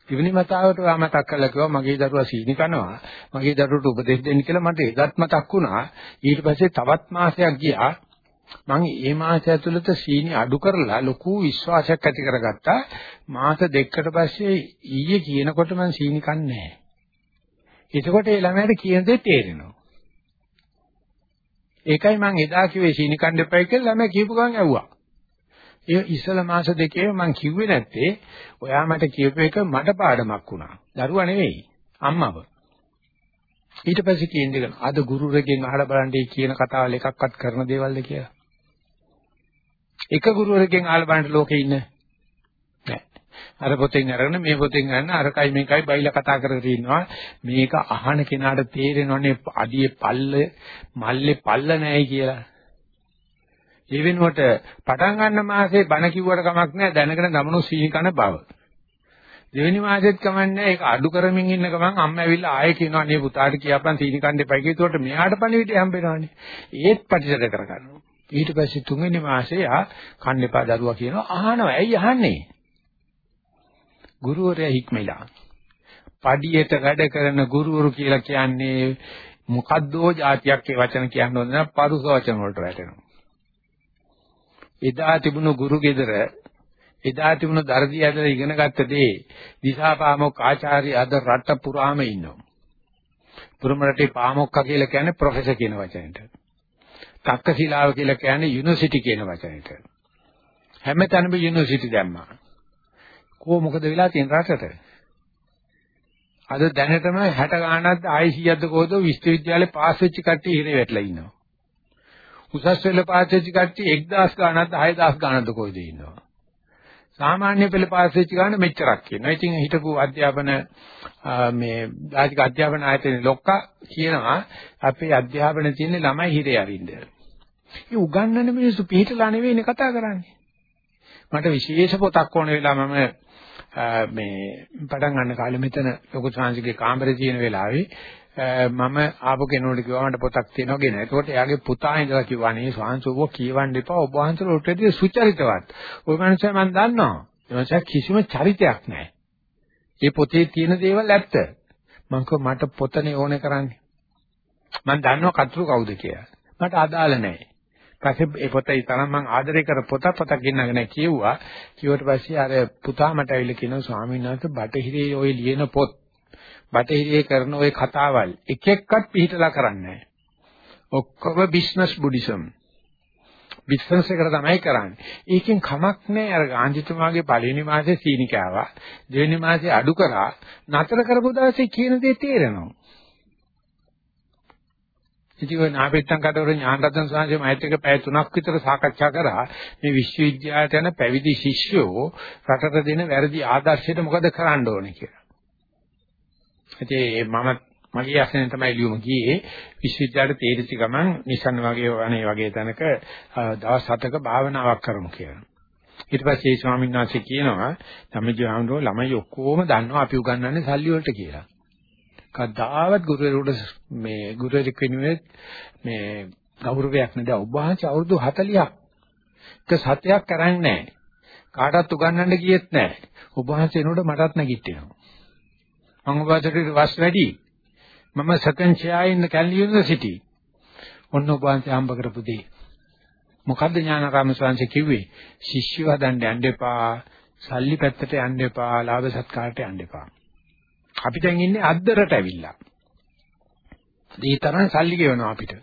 ඉවනි මතාවට වා මතක් කරලා කිව්වා මගේ දරුවා සීනි කනවා. මගේ දරුවට උපදෙස් දෙන්න කියලා මට එදත් මතක් වුණා. ඊට පස්සේ තවත් මාසයක් ගියා. මම මේ මාසය ඇතුළත සීනි අඩු කරලා ලොකු විශ්වාසයක් ඇති කරගත්තා. මාස දෙකකට පස්සේ ඊයේ කියනකොට මම සීනි කන්නේ නැහැ. එතකොට ඒ ළමයාට කියන දේ තේරෙනවා. ඒකයි මම එදා කිව්වේ සීනි කන්න එපයි කියලා ළමයා කියපු ගමන් ඇහුවා. ඒ ඉස්සල මාස දෙකේ මම කිව්වේ නැත්තේ ඔයා මට කියපු එක මට පාඩමක් වුණා. දරුවා නෙවෙයි අම්මව. ඊට පස්සේ කියන්නේ අද ගුරුවරගෙන් අහලා බලන්න කියන කතාවල එකක්වත් කරන දේවල්ද කියලා. එක ගුරුවරයෙක්ගෙන් අහලා බලන්න ලෝකේ ඉන්න නෑ. අර පොතෙන් අරගෙන මේ පොතෙන් ගන්න අරකයි මේකයි බයිලා කතා කරගෙන ඉන්නවා. මේක අහන කෙනාට තේරෙනවනේ අඩියේ පල්ල මල්ලේ පල්ල නෑයි කියලා. ඒ වෙනුවට පටන් ගන්න මාසේ බණ කිව්වට කමක් නෑ දැනගෙන ගමනු සීනි කන බව. දෙවෙනි මාසෙත් කමන්නේ ඒක අඩු කරමින් ඉන්න ගමන් අම්ම ඇවිල්ලා ආයෙ කියනවා නේ පුතාට කියපන් සීනි කන්න එපා කියලා. ඒකට මෙයාට පණිවිඩය හම්බෙනවනේ. ඒත් ප්‍රතිසද කරගන්නවා. ඊට පස්සේ තුන්වෙනි මාසේ ආ කන්නේපා දරුවා කියනවා අහනවා ඇයි අහන්නේ? ගුරුවරයා හික්මෙලා පඩියට වැඩ කරන ගුරුවරු කියලා කියන්නේ මොකද්දෝ જાතියක් ඒ වචන කියන්න හොඳ නැහැ පරුස වචන වලට වැටෙනවා. එදා තිබුණු ගුරු ගෙදර එදා තිබුණු දර්දී ඇදලා ඉගෙන ගත්ත දේ දිසාපාමොක් ආචාර්ය අද රට පුරාම ඉන්නවා. පුරම රටේ පාමොක්කා කියලා කියන්නේ ප්‍රොෆෙසර් කියන වචනෙට තක්කශිලාව කියලා කියන්නේ යුනිවර්සිටි කියන වචනෙට. හැමතැනම යුනිවර්සිටි දැම්මා. කෝ මොකද වෙලා තියෙන රටට? අද දැනටම 60 ගාණක්ද ආයි 100ක්ද කොහොද විශ්වවිද්‍යාලේ පාස් වෙච්ච කට්ටිය ඉරේ වැටලා ඉන්නවා. උසස් පෙළ පාස් වෙච්ච කට්ටිය 1000 ගාණක්ද 6000 ගාණක්ද කොහෙද ඉන්නවා. සාමාන්‍ය පෙළ පාස් වෙච්ච ගාණ මෙච්චරක් කියනවා. ඉතින් හිටපු අධ්‍යාපන මේ ආධික අධ්‍යාපන ආයතනයේ ලොක්කා කියනවා අපේ අධ්‍යාපනයේ තියෙන ළමයි හිරේ අරින්න. ඒ උගන්වන මිනිස්සු පිළිතලා නෙවෙයිනේ කතා කරන්නේ. මට විශේෂ පොතක් ඕන වෙලා මම මේ පටන් ගන්න කාලේ මෙතන ලොකු සංසිගේ කාමරේ තියෙන වෙලාවේ මම ආපු කෙනෙකුට කිව්වා මට පොතක් තියෙනවා ගෙන. ඒකට එයාගේ පුතා ඉඳලා කිව්වා නේ ස්වාංශෝව කියවන්න එපා ඔබ වහන්සේට උටේදී සුචරිතවත්. ওই මනුස්සයා මම දන්නවා. ඒ මනුස්සයා කිසිම චරිතයක් නැහැ. ඒ පොතේ තියෙන දේවල් ඇත්ත. මම මට පොතනේ ඕනේ කරන්නේ. මම දන්නවා කතුරු කවුද කියලා. මට අදාළ නැහැ. පස්සේ ඒ පොතේ තරම් මම ආදරය කර පොත පොතක් ගෙන්නගෙන කිව්වා. කිව්වට පස්සේ අර පුතා මට ඇවිල්ලා කියනවා ස්වාමීන් වහන්සේ බටහිරේ ওই ලියන පොත් බටහිරේ කරන ওই කතාවල් එක එක්කත් පිළිහිටලා කරන්නේ ඔක්කොම බිස්නස් බුද්දිසම්. බිස්නස් එකට තමයි කරන්නේ. ඒකෙන් කමක් නැහැ අර ගාන්ධිතුමාගේ පළවෙනි මාසේ සීනිකාවා දෙවෙනි මාසේ අඩු කරා නතර කරපු දවසේ කියන දේ තේරෙනවා. ඉතින් ඔය නාපෙත්තන් කටවර ඥානරත්න සාංශය මෛත් එක පැය 3ක් විතර සාකච්ඡා කරා මේ විශ්වවිද්‍යාලයට යන පැවිදි ශිෂ්‍යෝ රටට දෙන වැරදි ආදර්ශයට මොකද කරන්න ඕනේ කියලා. ඉතින් මම මගේ අසෙන් තමයි ලියුම ගියේ විශ්වවිද්‍යාලයට තේරිච්ච ගමන් නිසන් වගේ අනේ වගේ තැනක දවස් හතක භාවනාවක් කරමු කියලා. ඊට පස්සේ ඒ ස්වාමීන් වහන්සේ කියනවා ධම්මජීවහන්ගේ ළමයි ඔක්කොම දන්නවා අපි උගන්වන්නේ සල්ලි වලට කියලා. කවදාවත් ගුරුවරයෙකුට මේ ගුරුවරයෙක් වෙනුවෙත් මේ ගෞරවයක් නේද ඔබ වහන්සේ අවුරුදු 40ක් එක සතයක් කරන්නේ නැහැ. කාටවත් උගන්වන්න ගියෙත් නැහැ. ඔබ වහන්සේ එනකොට මටත් නැගිටිනවා. මම ඔබට වස් වැඩි. මම සෙකන්ඩ් ෂෙයා ඉන්න කැලණි යුනිවර්සිටි. ඔන්න ඔබ වහන්සේ හම්බ කරපු දේ. මොකද්ද ඥානාරාම ස්වාමීන් කිව්වේ? ශිෂ්‍යව හදන්න යන්න එපා. සල්ලි පැත්තට යන්න එපා. ලාභ සත්කාරට යන්න එපා. අපි දැන් ඉන්නේ අද්දරට ඇවිල්ලා. ඒ තරම් සල්ලි ගෙවනවා අපිට.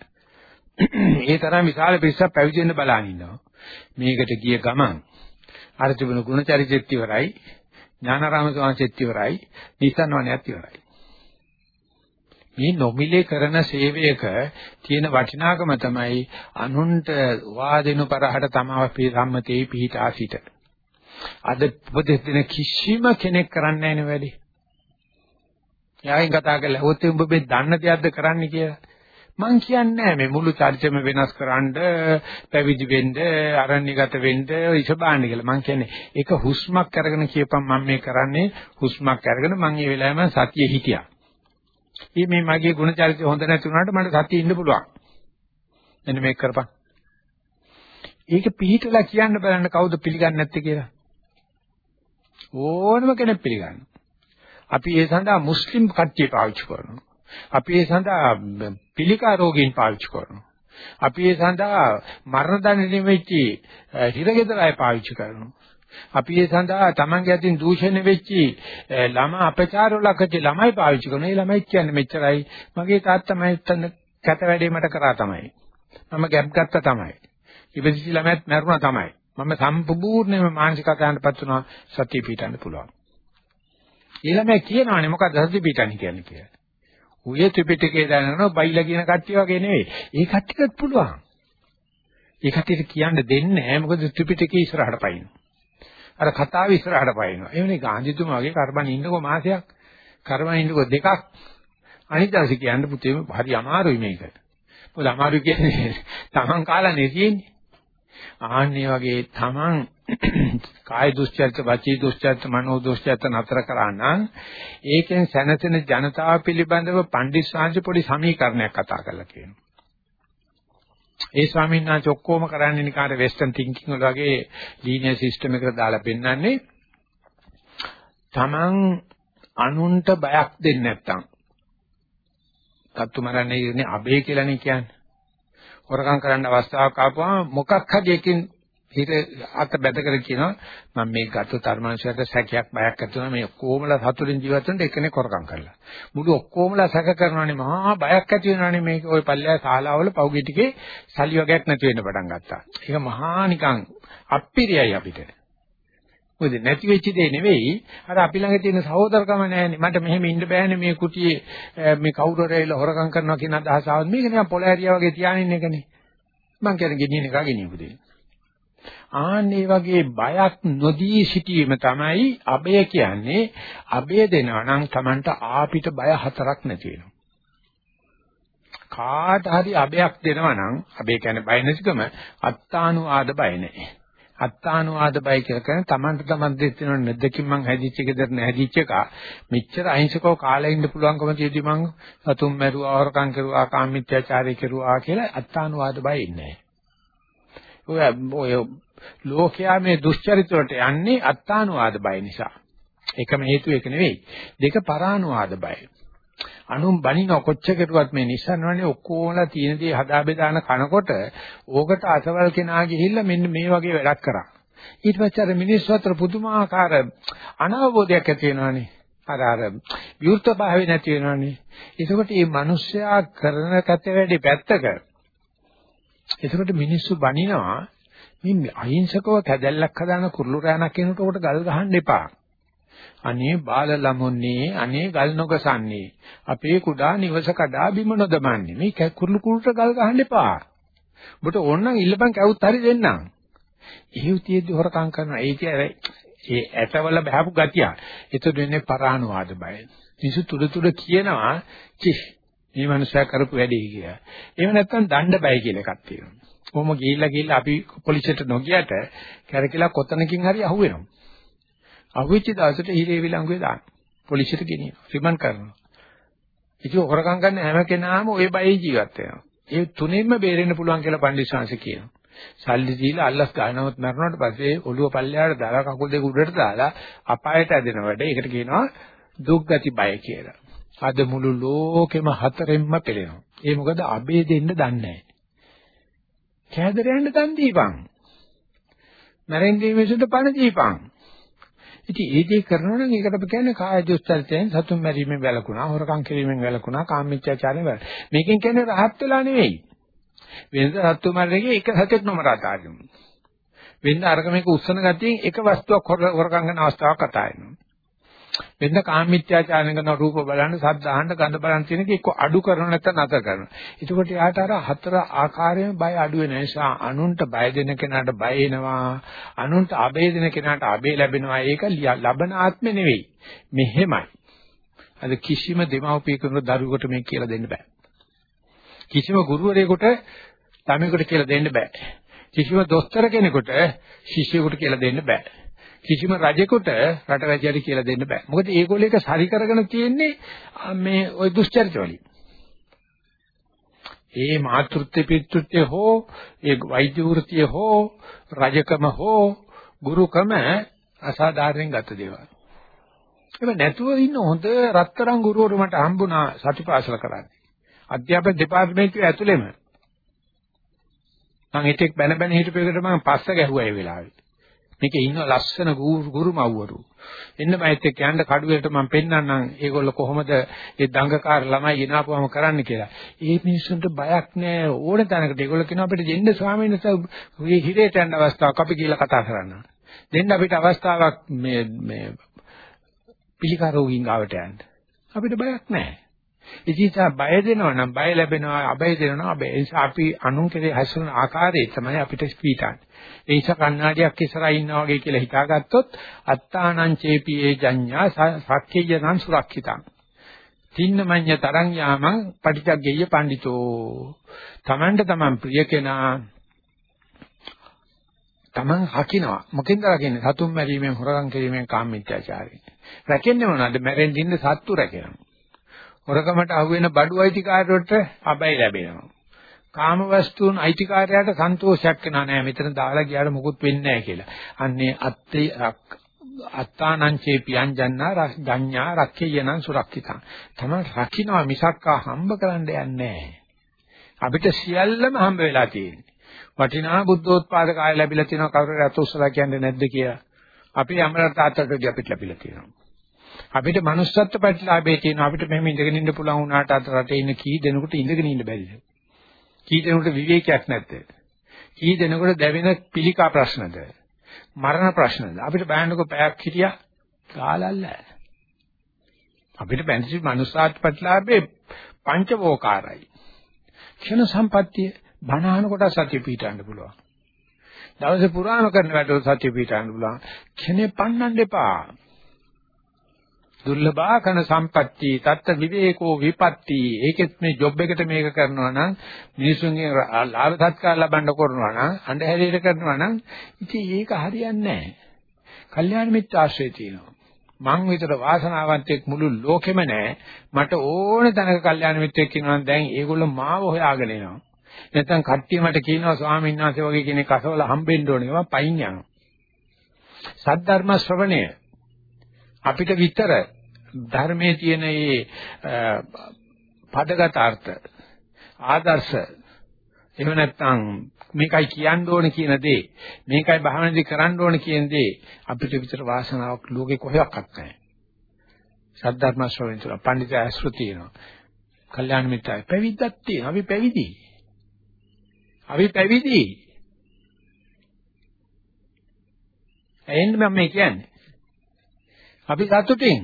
ඒ තරම් විශාල පිරිසක් පැවිදි වෙන්න බලන් ඉන්නවා. මේකට ගිය ගමන් අර තිබුණු ගුණ චරිතෙත් ඉවරයි. ඥානාරාම ස්වාමීන් ඉවරයි. නිසන්වණයත් ඉවරයි. මේ නොමිලේ කරන සේවයක තියෙන වටිනාකම තමයි අනුන්ට වාදිනු පරහට තමයි සම්මතේ පිහිටා සිට. අද උපදෙස් දෙන කිසිම කෙනෙක් කරන්නේ නැහැ වැඩි. යායෙන් කතා කරලා හොත් උඹ මේ දන්න දෙයක්ද කරන්න කියලා. මං කියන්නේ මේ මුළු චරිතෙම වෙනස් කරන්න පැවිදි වෙන්න අරණ්‍යගත වෙන්න ඉෂබාන්න කියලා. මං කියන්නේ ඒක හුස්මක් අරගෙන කියපම් මම මේ කරන්නේ හුස්මක් අරගෙන මං ඒ වෙලාවෙම සතියේ හිටියා. ඊ මේ මගේ ගුණ චරිතය හොඳ නැති වුණාට මට සතිය ඉන්න පුළුවන්. එන්න මේක කරපන්. ඒක පිළිහිටලා කියන්න බලන්න කවුද පිළිගන්නේ නැත්තේ කියලා. ඕනම කෙනෙක් පිළිගන්නවා. අපි ඒ සඳහා මුස්ලිම් කට්ටිය පාවිච්චි කරනවා. අපි ඒ සඳහා පිළිකා රෝගීන් පාවිච්චි කරනවා. අපි ඒ සඳහා මරණ දඬු නෙවෙච්චි හිරගෙදර අය පාවිච්චි කරනවා. අපි ඒ සඳහා Tamange අතින් දූෂණය වෙච්චි ළමා අපචාර ලකති ළමයි පාවිච්චි කරනවා. ඒ ළමයි කියන්නේ මෙච්චරයි. මගේ තාත්තා මම හිතන කැත වැඩේ මට කරා තමයි. මම ගැප් ගත්තා තමයි. ඉපදිච්ච ළමයාත් මැරුණා තමයි. මම සම්පූර්ණයෙන්ම මානසික අසහනපත් වුණා සතිය පිටන්න පුළුවන්. ඊළඟ කියනවානේ මොකක්ද සති පිටන්නේ කියන්නේ කියලා. උයේ ත්‍රිපිටකේ දැනනෝ බයිලා කියන කට්ටිය වගේ නෙවෙයි. ඒ කට්ටියත් පුළුවන්. ඒ කට්ටියට කියන්න දෙන්නේ නැහැ මොකද ත්‍රිපිටකේ ඉස්සරහට පයින්. අර කතාව ඉස්සරහට පයින්නවා. ඒ වෙනේ ගාන්ධිතුමාගේ කරබන් ඉන්නකෝ මාසයක්. කරබන් ඉන්නකෝ දෙකක්. අනිත් දවසේ කියන්න පුතේ හරි අමාරුයි මේක. මොකද අමාරු කියන්නේ තමන් කාලා නෙතියෙන්නේ. ආන්නේ වගේ තමන් කාය දුස්චරිත, වචී දුස්චරිත, මනෝ දුස්චරිත නතර කරා නම් ඒකෙන් සැනසෙන ජනතාව පිළිබඳව පණ්ඩිත් ශාන්ති පොඩි සමීකරණයක් කතා කරලා කියනවා. ඒ ස්වාමීන් වහන්සේ ඔක්කොම කරන්නේ නිකාර වෙස්ටර්න් තින්කින් වල වගේ ලීනියර් සිස්ටම් එකකට දාලා පෙන්නන්නේ තමන් අනුන්ට බයක් දෙන්නේ නැත්තම් කත්තු මරන්නේ ඉන්නේ අබේ කියලානේ කියන්නේ. හොරකම් කරන්න අවස්ථාවක් ආපුවම මොකක් හරි එකකින් හිත අත බැදගෙන කියනවා මම මේ ගත තර්මංශයට සැකයක් බයක් ඇති වෙනවා මේ ඔක්කොමලා සතුටින් ජීවත් වෙන්න එකනේ කරකම් කරලා. මුළු ඔක්කොමලා සැක කරනවානේ. මහා බයක් ඇති වෙනවානේ මේක. ওই පල්ලෑ ශාලාවල පෞගේ ටිකේ සල්ලි වගේක් නැති වෙන්න පටන් ගත්තා. ඒක මහා නිකන් අප්පිරියයි අපිට. මොකද නැති වෙච්ච දේ නෙවෙයි. අර අපි ළඟ තියෙන සහෝදරකම නැහැනේ. මට මෙහෙම ඉන්න බෑනේ මේ කුටියේ මේ කවුරු හරි ඇවිල්ලා හොරකම් කරනවා කියන අදහස ආවත් මේක නිකන් පොළෑරියා වගේ තියානින්න එකනේ. මං කියන්නේ ගෙනියන එක ගෙනියපු දෙයක් ආන්නේ වගේ බයක් නොදී සිටීම තමයි අබය කියන්නේ. අබය දෙනවා නම් Tamanට ආපිට බය හතරක් නැති වෙනවා. කාට හරි අබයක් දෙනවා නම් අබේ කියන්නේ බය නැතිකම අත්තානුවාද බය නැහැ. අත්තානුවාද බය කියලා කියන්නේ Tamanට Taman දෙස් වෙනව නැද්දකින් මං හැදිච්ච එකද නැහැදිච්ච එක මෙච්චර අහිංසකව කාලේ ඉන්න පුළුවන්කම තියෙදි මං සතුම් මැරුවා හොරකම් කරුවා කාමීත්‍යාචාරය කරුවා කියලා අත්තානුවාද බය ඉන්නේ ඔය ඔය ලෝකයා මේ දුෂ්චරිත වලට යන්නේ අත්තානුවාද බය නිසා එකම හේතුව ඒක නෙවෙයි දෙක පරානුවාද බය අනුන් බණින කොච්චර කෙරුවත් මේ නිස්සාරණවනේ ඔක්කොමලා තියෙන දේ හදා බෙදාන කනකොට ඕකට අසවල් කෙනා ගිහිල්ලා මෙන්න මේ වගේ වැඩක් කරා. ඊට පස්සේ අර මිනිස්සු අතර පුදුමාකාර අනවබෝධයක් ඇති වෙනවානේ. අර අර විවෘත භාවය නැති වෙනවානේ. ඒකකොට මේ මිනිස්සයා කරන කත වැඩි පැත්තක. ඒකකොට මිනිස්සු බණිනවා මේ අහිංසකව කැදැල්ලක් හදාන කුරුළු රෑනක් කෙනෙකුට ගල් ගහන්න එපා. අනේ බාල ළමුන්නේ අනේ ගල් නොගසන්නේ අපේ කුඩා නිවස කඩා බිම නොදමන්නේ. මේ කුරුළු කුරුට ගල් ගහන්න එපා. ඔබට ඕනනම් ඉල්ලපන් කවුත් හරි දෙන්නම්. එහෙව් තියෙද්දි හොරකම් කරනවා. ඒ කියන්නේ ඒ ඇටවල බහපු ගතිය. ඒතර වෙන්නේ පරානුවාද බය. කිසු තුඩ තුඩ කියනවා චි මේ මනුස්සයා කරපු වැඩේ කියලා. එහෙම නැත්නම් දණ්ඩ බය කියලා එකක් තියෙනවා. කොහොම ගිහිල්ලා ගිහිල්ලා අපි පොලිසියට නොගියට කැරකිලා කොතනකින් හරි අහුවෙනවා අහුවෙච්ච දවසට හිරේ විලංගුවේ දාන්න. පොලිසියට ගෙනියනවා. රිමන්ඩ් කරනවා. ඉතින් හොරකම් කරන හැම කෙනාම ওই බයේ ජීවත් වෙනවා. ඒ තුනෙන්ම බේරෙන්න පුළුවන් කියලා පණ්ඩිතශාංශ කියනවා. සල්ලි දීලා අල්ලස් ගන්නවත් මරනවට පස්සේ ඔළුව පල්ලෙහාට දාලා කකුල් දෙක උඩට දාලා අපායට ඇදෙන වැඩ. ඒකට කියනවා දුක්ගති බය කියලා. අද මුළු ලෝකෙම හතරෙන්ම පෙළෙනවා. ඒ මොකද අබේ දෙන්න දන්නේ නැහැ. කෑදරයන්ට දන් දීපන්. මරෙන්දී මිනිසුන්ට පණ දීපන්. ඉතින් ඒ දේ කරනවා නම් ඒකට අපි කියන්නේ කාය දුස්චරිතයෙන් සතුන් මැරීමෙන් වැළකුණා, හොරකම් කිරීමෙන් වැළකුණා, කාමීච්ඡාචාරයෙන් වැළකුණා. මේකෙන් කියන්නේ රහත් වෙලා නෙවෙයි. වෙනද සතු මැරෙන්නේ එක සතෙක් නොමරා තාරිමු. වෙනද අරක මේක උස්සන ගතියෙන් එක වස්තුවක් හොරකම් කරන අවස්ථාවක් කතා වෙනවා. වෙන කාමීත්‍යාචාරණ කරන රූප බලන්න, ශබ්ද අහන්න, ගඳ බලන්න තියෙන එක එක්ක අඩු කරන නැත්නම් නැතර කරනවා. එතකොට යාට අර හතර ආකාරයෙන් බය අඩු වෙන නිසා අනුන්ට බය දෙන කෙනාට බය එනවා. අනුන්ට අබේ දෙන කෙනාට අබේ ලැබෙනවා. ඒක ලබන ආත්මෙ නෙවෙයි. මෙහෙමයි. අද කිසිම දෙමව්පිය කෙනෙකුට දරුවෙකුට මේක කියලා දෙන්න බෑ. කිසිම ගුරුවරයෙකුට ළමයෙකුට කියලා දෙන්න බෑ. කිසිම දොස්තර කෙනෙකුට ශිෂ්‍යයෙකුට කියලා දෙන්න බෑ. කිසිම රජෙකුට රට රජයට කියලා දෙන්න බෑ. මොකද ඒගොල්ලෝ ඒක සරි කරගෙන තියෙන්නේ මේ ওই දුෂ්චරිත වලින්. ඒ මාතෘත්ව පිතෘත්ව හෝ ඒ වෛද්‍ය වෘත්තිය හෝ රජකම හෝ ගුරුකම අසාධාරණයෙන් ගත දේවල්. ඒක නැතුව ඉන්න හොඳ රත්තරන් ගුරුවරු මට හම්බුණා සතිපාසල කරන්නේ. අධ්‍යාපන දෙපාර්තමේන්තුවේ ඇතුළෙම. මම හිතෙක් බැන බැන හිටපු එකට මම පස්ස ගැහුවා ඒ වෙලාවේ. මේකේ ඉන්න ලස්සන ගුරු මව්වරු. එන්න මයිත් එක්ක යන්න කඩුවෙලට මම පෙන්නන්නම් ඒගොල්ලෝ කොහොමද ඒ දඟකාර ළමයි ගෙනාපුවම කරන්න කියලා. ඒ මිනිස්සුන්ට බයක් නෑ ඕන තැනකට ඒගොල්ලෝ කියනවා අපිට දෙන්න ස්වාමීන් වහන්සේ මේ හිරේට යන්න අවස්ථාවක් අපි කියලා කතා කරන්න. දෙන්න අපිට අවස්ථාවක් මේ මේ පිළිකා රෝගීන් ගාවට යන්න. අපිට බයක් නෑ. ඉතින් බය දෙනවා නම් බය ලැබෙනවා අබය දෙනවා අබය. ඒ නිසා අපි අනුන් කෙරේ හැසිරෙන ආකාරය තමයි අපිට ස්පීටන්නේ. ඒ නිසා කණ්ණාඩියක් ඉස්සරහා ඉන්නා වගේ කියලා හිතාගත්තොත් අත්තානං චේපි ඒ ජඤ්ඤා සක්කේයනං සුරක්ෂිතං. තින්නමඤ්ඤ තරං යාමං පටිච්චග්ගේය පඬිතෝ. තමන්ට තමන් ප්‍රිය කෙනා තමන් හකිනවා. මොකෙන්ද රකින්නේ? සතුම් මැරීමෙන්, හොරකම් කිරීමෙන්, කාමීත්‍යාචාරයෙන්. රැකෙන්නේ මොනවද? මැරෙන්න ඉන්න සත්තු රැකෙනවා. හොරකමට අහුවෙන බඩු අයිතිකාරයට අබයි ලැබෙනවා. කාම වස්තුන් අයිතිකාරයාට සන්තෝෂයක් වෙනා නෑ මෙතන දාලා ගියාට මොකුත් වෙන්නේ නෑ කියලා. අන්නේ අත්තේ අත්තානං චේපියං ජන්නා ගඤ්ඤා රක්ඛේයනං සුරක්ෂිතං. තමයි රකින්නවා මිසක්කා හම්බ කරන්න යන්නේ අපිට සියල්ලම හම්බ වෙලා තියෙන්නේ. වටිනා බුද්ධෝත්පාද කාය ලැබිලා තියෙනවා කවුරුහරි අත උස්සලා කියන්නේ නැද්ද කියලා. අපි අමර තාත්තටදී අපිට ලැබිලා තියෙනවා. අපිට manussත්ත්ව ප්‍රතිලාභේ තියෙනවා අපිට මෙහෙම ඉඳගෙන ඉන්න පුළුවන් වුණාට අත රටේ ඉන්න කී දෙනෙකුට ඉඳගෙන ඉන්න බැරිද? කී දෙනෙකුට විවේකයක් නැද්ද? කී දෙනෙකුට දැවෙන පිළිකා ප්‍රශ්නද? මරණ ප්‍රශ්නද? අපිට බෑන්නකො පැයක් හිටියා කාලල්ල. අපිට පැන්සි මනුස්සාත් ප්‍රතිලාභේ පංචවෝකාරයි. ක්ෂණ සම්පත්තිය බණහන කොට සත්‍ය පිටන්න පුළුවන්. දවසේ පුරාම කරන වැඩවල සත්‍ය පිටන්න පුළුවන්. ක්ෂණේ පන්නන්න එපා. දුර්ලභාකන සම්පatti තත්ත විවේකෝ විපatti ඒකෙත් මේ ජොබ් එකට මේක කරනවා නම් මිනිසුන්ගේ ලාභ සත්කාර ලබන්න කරනවා නම් අඳුහැරියට කරනවා නම් ඉතින් ඒක හරියන්නේ නැහැ. කල්යාණ මිත්‍ර ආශ්‍රය තියෙනවා. මං විතර වාසනාවන්තයෙක් මුළු ලෝකෙම නැහැ. මට ඕන තැනක කල්යාණ මිත්‍රෙක් ඉන්නවා නම් දැන් ඒගොල්ලෝ මාව හොයාගෙන එනවා. නැත්නම් කට්ටිය මට කියනවා ස්වාමීන් වහන්සේ වගේ කෙනෙක් අසවල හම්බෙන්න ඕනේ. ඒවා පයින් යනවා. සද්ධර්ම ශ්‍රවණය අපිට විතර ධර්මයේ තියෙන මේ පදගත අර්ථ ආදර්ශ එහෙම නැත්නම් මේකයි කියන්න ඕන කියන දේ මේකයි භාවනාදී කරන්න ඕන කියන දේ අපිට විතර වාසනාවක් ලෝකේ කොහෙවත් නැහැ. සද්ධර්ම ශ්‍රවණය තුළ පඬිතු ඇසුරු තියෙනවා. කල්යාණ මිත්‍රයි පැවිද්දක් තියෙනවා. අපි පැවිදි. අපි පැවිදි. එන්න මම මේ කියන්නේ. අපි සතුටින්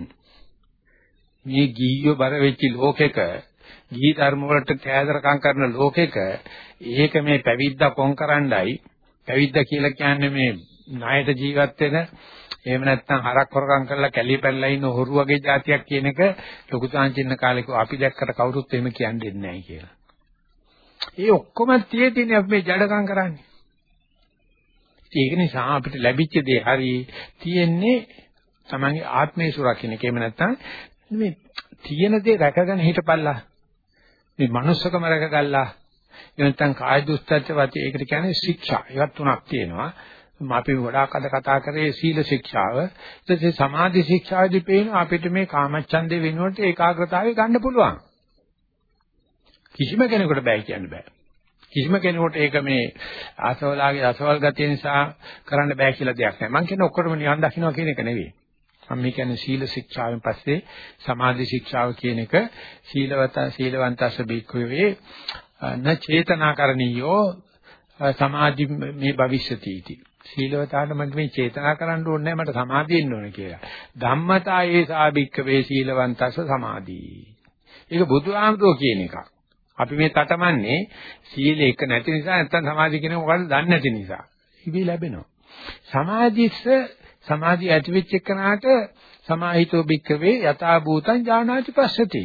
මේ ගීයෝ බර වෙච්ච ලෝකෙක ගී ධර්ම වලට කෑදරකම් කරන ලෝකෙක ඒක මේ පැවිද්දා කොන් කරන්නයි පැවිද්දා කියලා කියන්නේ මේ ණයට ජීවත් වෙන එහෙම නැත්නම් හරක් හොරකම් කරලා කැලී පැනලා ඉන්න හොරු වගේ જાතියක් කියන එක ලොකු සාංචින්න කාලේක අපි දැක්කට කවුරුත් එහෙම කියන්නේ නැහැ කියලා. ඒ ඔක්කොම තියෙන්නේ අපි මේ ජඩකම් කරන්නේ. ඒක නිසා අපිට ලැබිච්ච දේ හරි තියෙන්නේ තමන්ගේ ආත්මේ සුරකින්න. එහෙම නැත්නම් මේ තියෙන දේ රැකගෙන හිටපල්ලා. මේ manussකම රැකගල්ලා. එනතන් කාය දුස්තරච වති ඒකට කියන්නේ ශික්ෂා. ඒවත් තුනක් තියෙනවා. අපි ගොඩාක් අද කතා කරේ සීල ශික්ෂාව. ඊට පස්සේ සමාධි ශික්ෂාවේදී පේන අපිට මේ කාමච්ඡන්දේ වෙනුවට ඒකාග්‍රතාවය ගන්න පුළුවන්. කිසිම කෙනෙකුට බෑ කියන්න බෑ. කිසිම කෙනෙකුට ඒක මේ ආසවලාගේ අසවල් ගතිය නිසා කරන්න බෑ කියලා දෙයක් නෑ. මම කියන්නේ ඔක්කොම නිවන් දකින්නවා කියන එක නෙවෙයි. මම මේ කියන්නේ සීල ශික්ෂාවෙන් පස්සේ සමාධි ශික්ෂාව කියන එක සීලවත සීලවන්තස්ස බික්ඛවේ න චේතනාකරණියෝ සමාධි මේ භවිෂ්‍යති इति. සීලවතාට මට මේ චේතනා කරන්න ඕනේ නැහැ මට සමාධිය ඉන්න ඕනේ කියලා. ධම්මතා ඒ සාබික්ඛවේ සීලවන්තස්ස සමාධි. ඒක බුදුආමතුෝ කියන එකක්. අපි මේ තටමන්නේ සීල එක නැති නිසා නැත්තම් සමාධි කියන මොකද්ද දන්නේ නැති නිසා. ඉවි ලැබෙනවා. සමාධිස්ස සමාධිය ඇති වෙච්ච එකනට සමාහිතෝ භික්කවේ යථා භූතං ඥානාති පස්සති.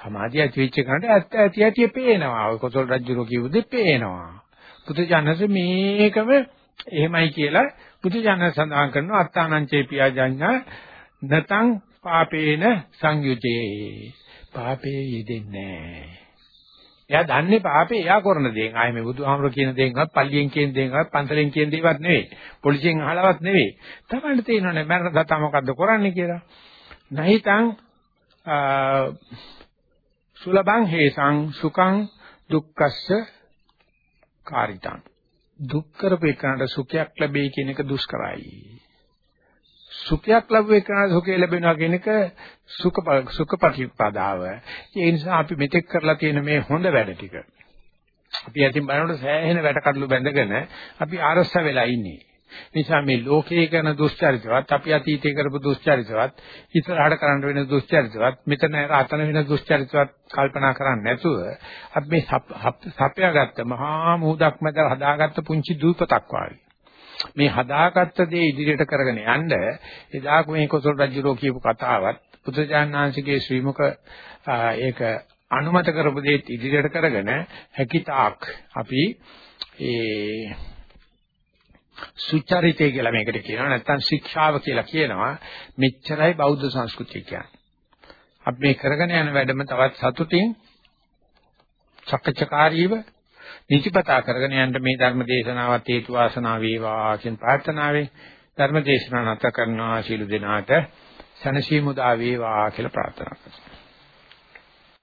සමාධිය ඇති වෙච්ච එකනට ඇත්ත ඇති ඇති පේනවා. ඔය කොසල් රජුරෝ කියුදේ පේනවා. පුදුජානස මේකම එහෙමයි කියලා පුදුජානස සඳහන් කරනවා අත්තානං චේපියා ජඤ්ඤා නතං පාපේන සංයුජේ. පාපේ යෙදෙන්නේ නැහැ. එයා දන්නේ පාපේ එයා කරන දේෙන්. ආයේ මේ බුදුහාමර කියන දේෙන්වත් පල්ලියෙන් කියන දේෙන්වත් පන්සලෙන් කියන දේවත් නෙවෙයි. පොලිසියෙන් අහලවත් නෙවෙයි. තමයි තේරෙන්නේ මරණ දතා මොකද්ද කරන්නේ කියලා. නහිතං සුලභං හේසං සුඛං දුක්ඛස්ස කාරිතං. දුක් කරපේකනට සුඛයක් ලැබෙයි කියන එක දුෂ්කරයි. සුඛයක් ලැබුවේ කරන සුඛය ලැබෙනවා කියන එක සුඛ සුඛපටිපදාව. ඒ නිසා අපි මෙතෙක් කරලා තියෙන මේ හොඳ වැඩ ටික අපි අතින් බලනකොට සෑහෙන වැඩ කඩළු බැඳගෙන අපි ආරස්ස වෙලා ඉන්නේ. නිසා මේ ලෝකයේ කරන දුස්චරිතවත් අපි අතීතයේ කරපු දුස්චරිතවත් ඉස්සරහට කරන්න වෙන දුස්චරිතවත් මෙතන අතන වෙන දුස්චරිතවත් කල්පනා කරන්නේ නැතුව අපි මේ සපයාගත්ත මහා මුහුදක් මැද හදාගත්ත පුංචි දූපතක් වාගේ මේ හදාගත්ත දේ ඉදිරියට කරගෙන යන්න එදා මේ කොසල් රජුරෝ කියපු කතාවත් බුදුජානනාංශිකේ ශ්‍රීමුක ඒක අනුමත කරපු දේ ඉදිරියට කරගෙන හැකිතාක් අපි ඒ සුචරිතය කියලා මේකට කියනවා. නැත්නම් ශික්ෂාව කියලා කියනවා. මෙච්චරයි බෞද්ධ සංස්කෘතිය කියන්නේ. අපි මේ කරගෙන යන වැඩම තවත් සතුටින් චක්කචකාරීව නිතිපතා කරගෙන යන්න මේ ධර්ම දේශනාවත් හේතු වාසනා වේවා කියන ප්‍රාර්ථනාවෙන් ධර්ම දේශනාව නැත කරනවා. ශීල දෙනාට සනසීමුදා වේවා කියලා ප්‍රාර්ථනා කරනවා.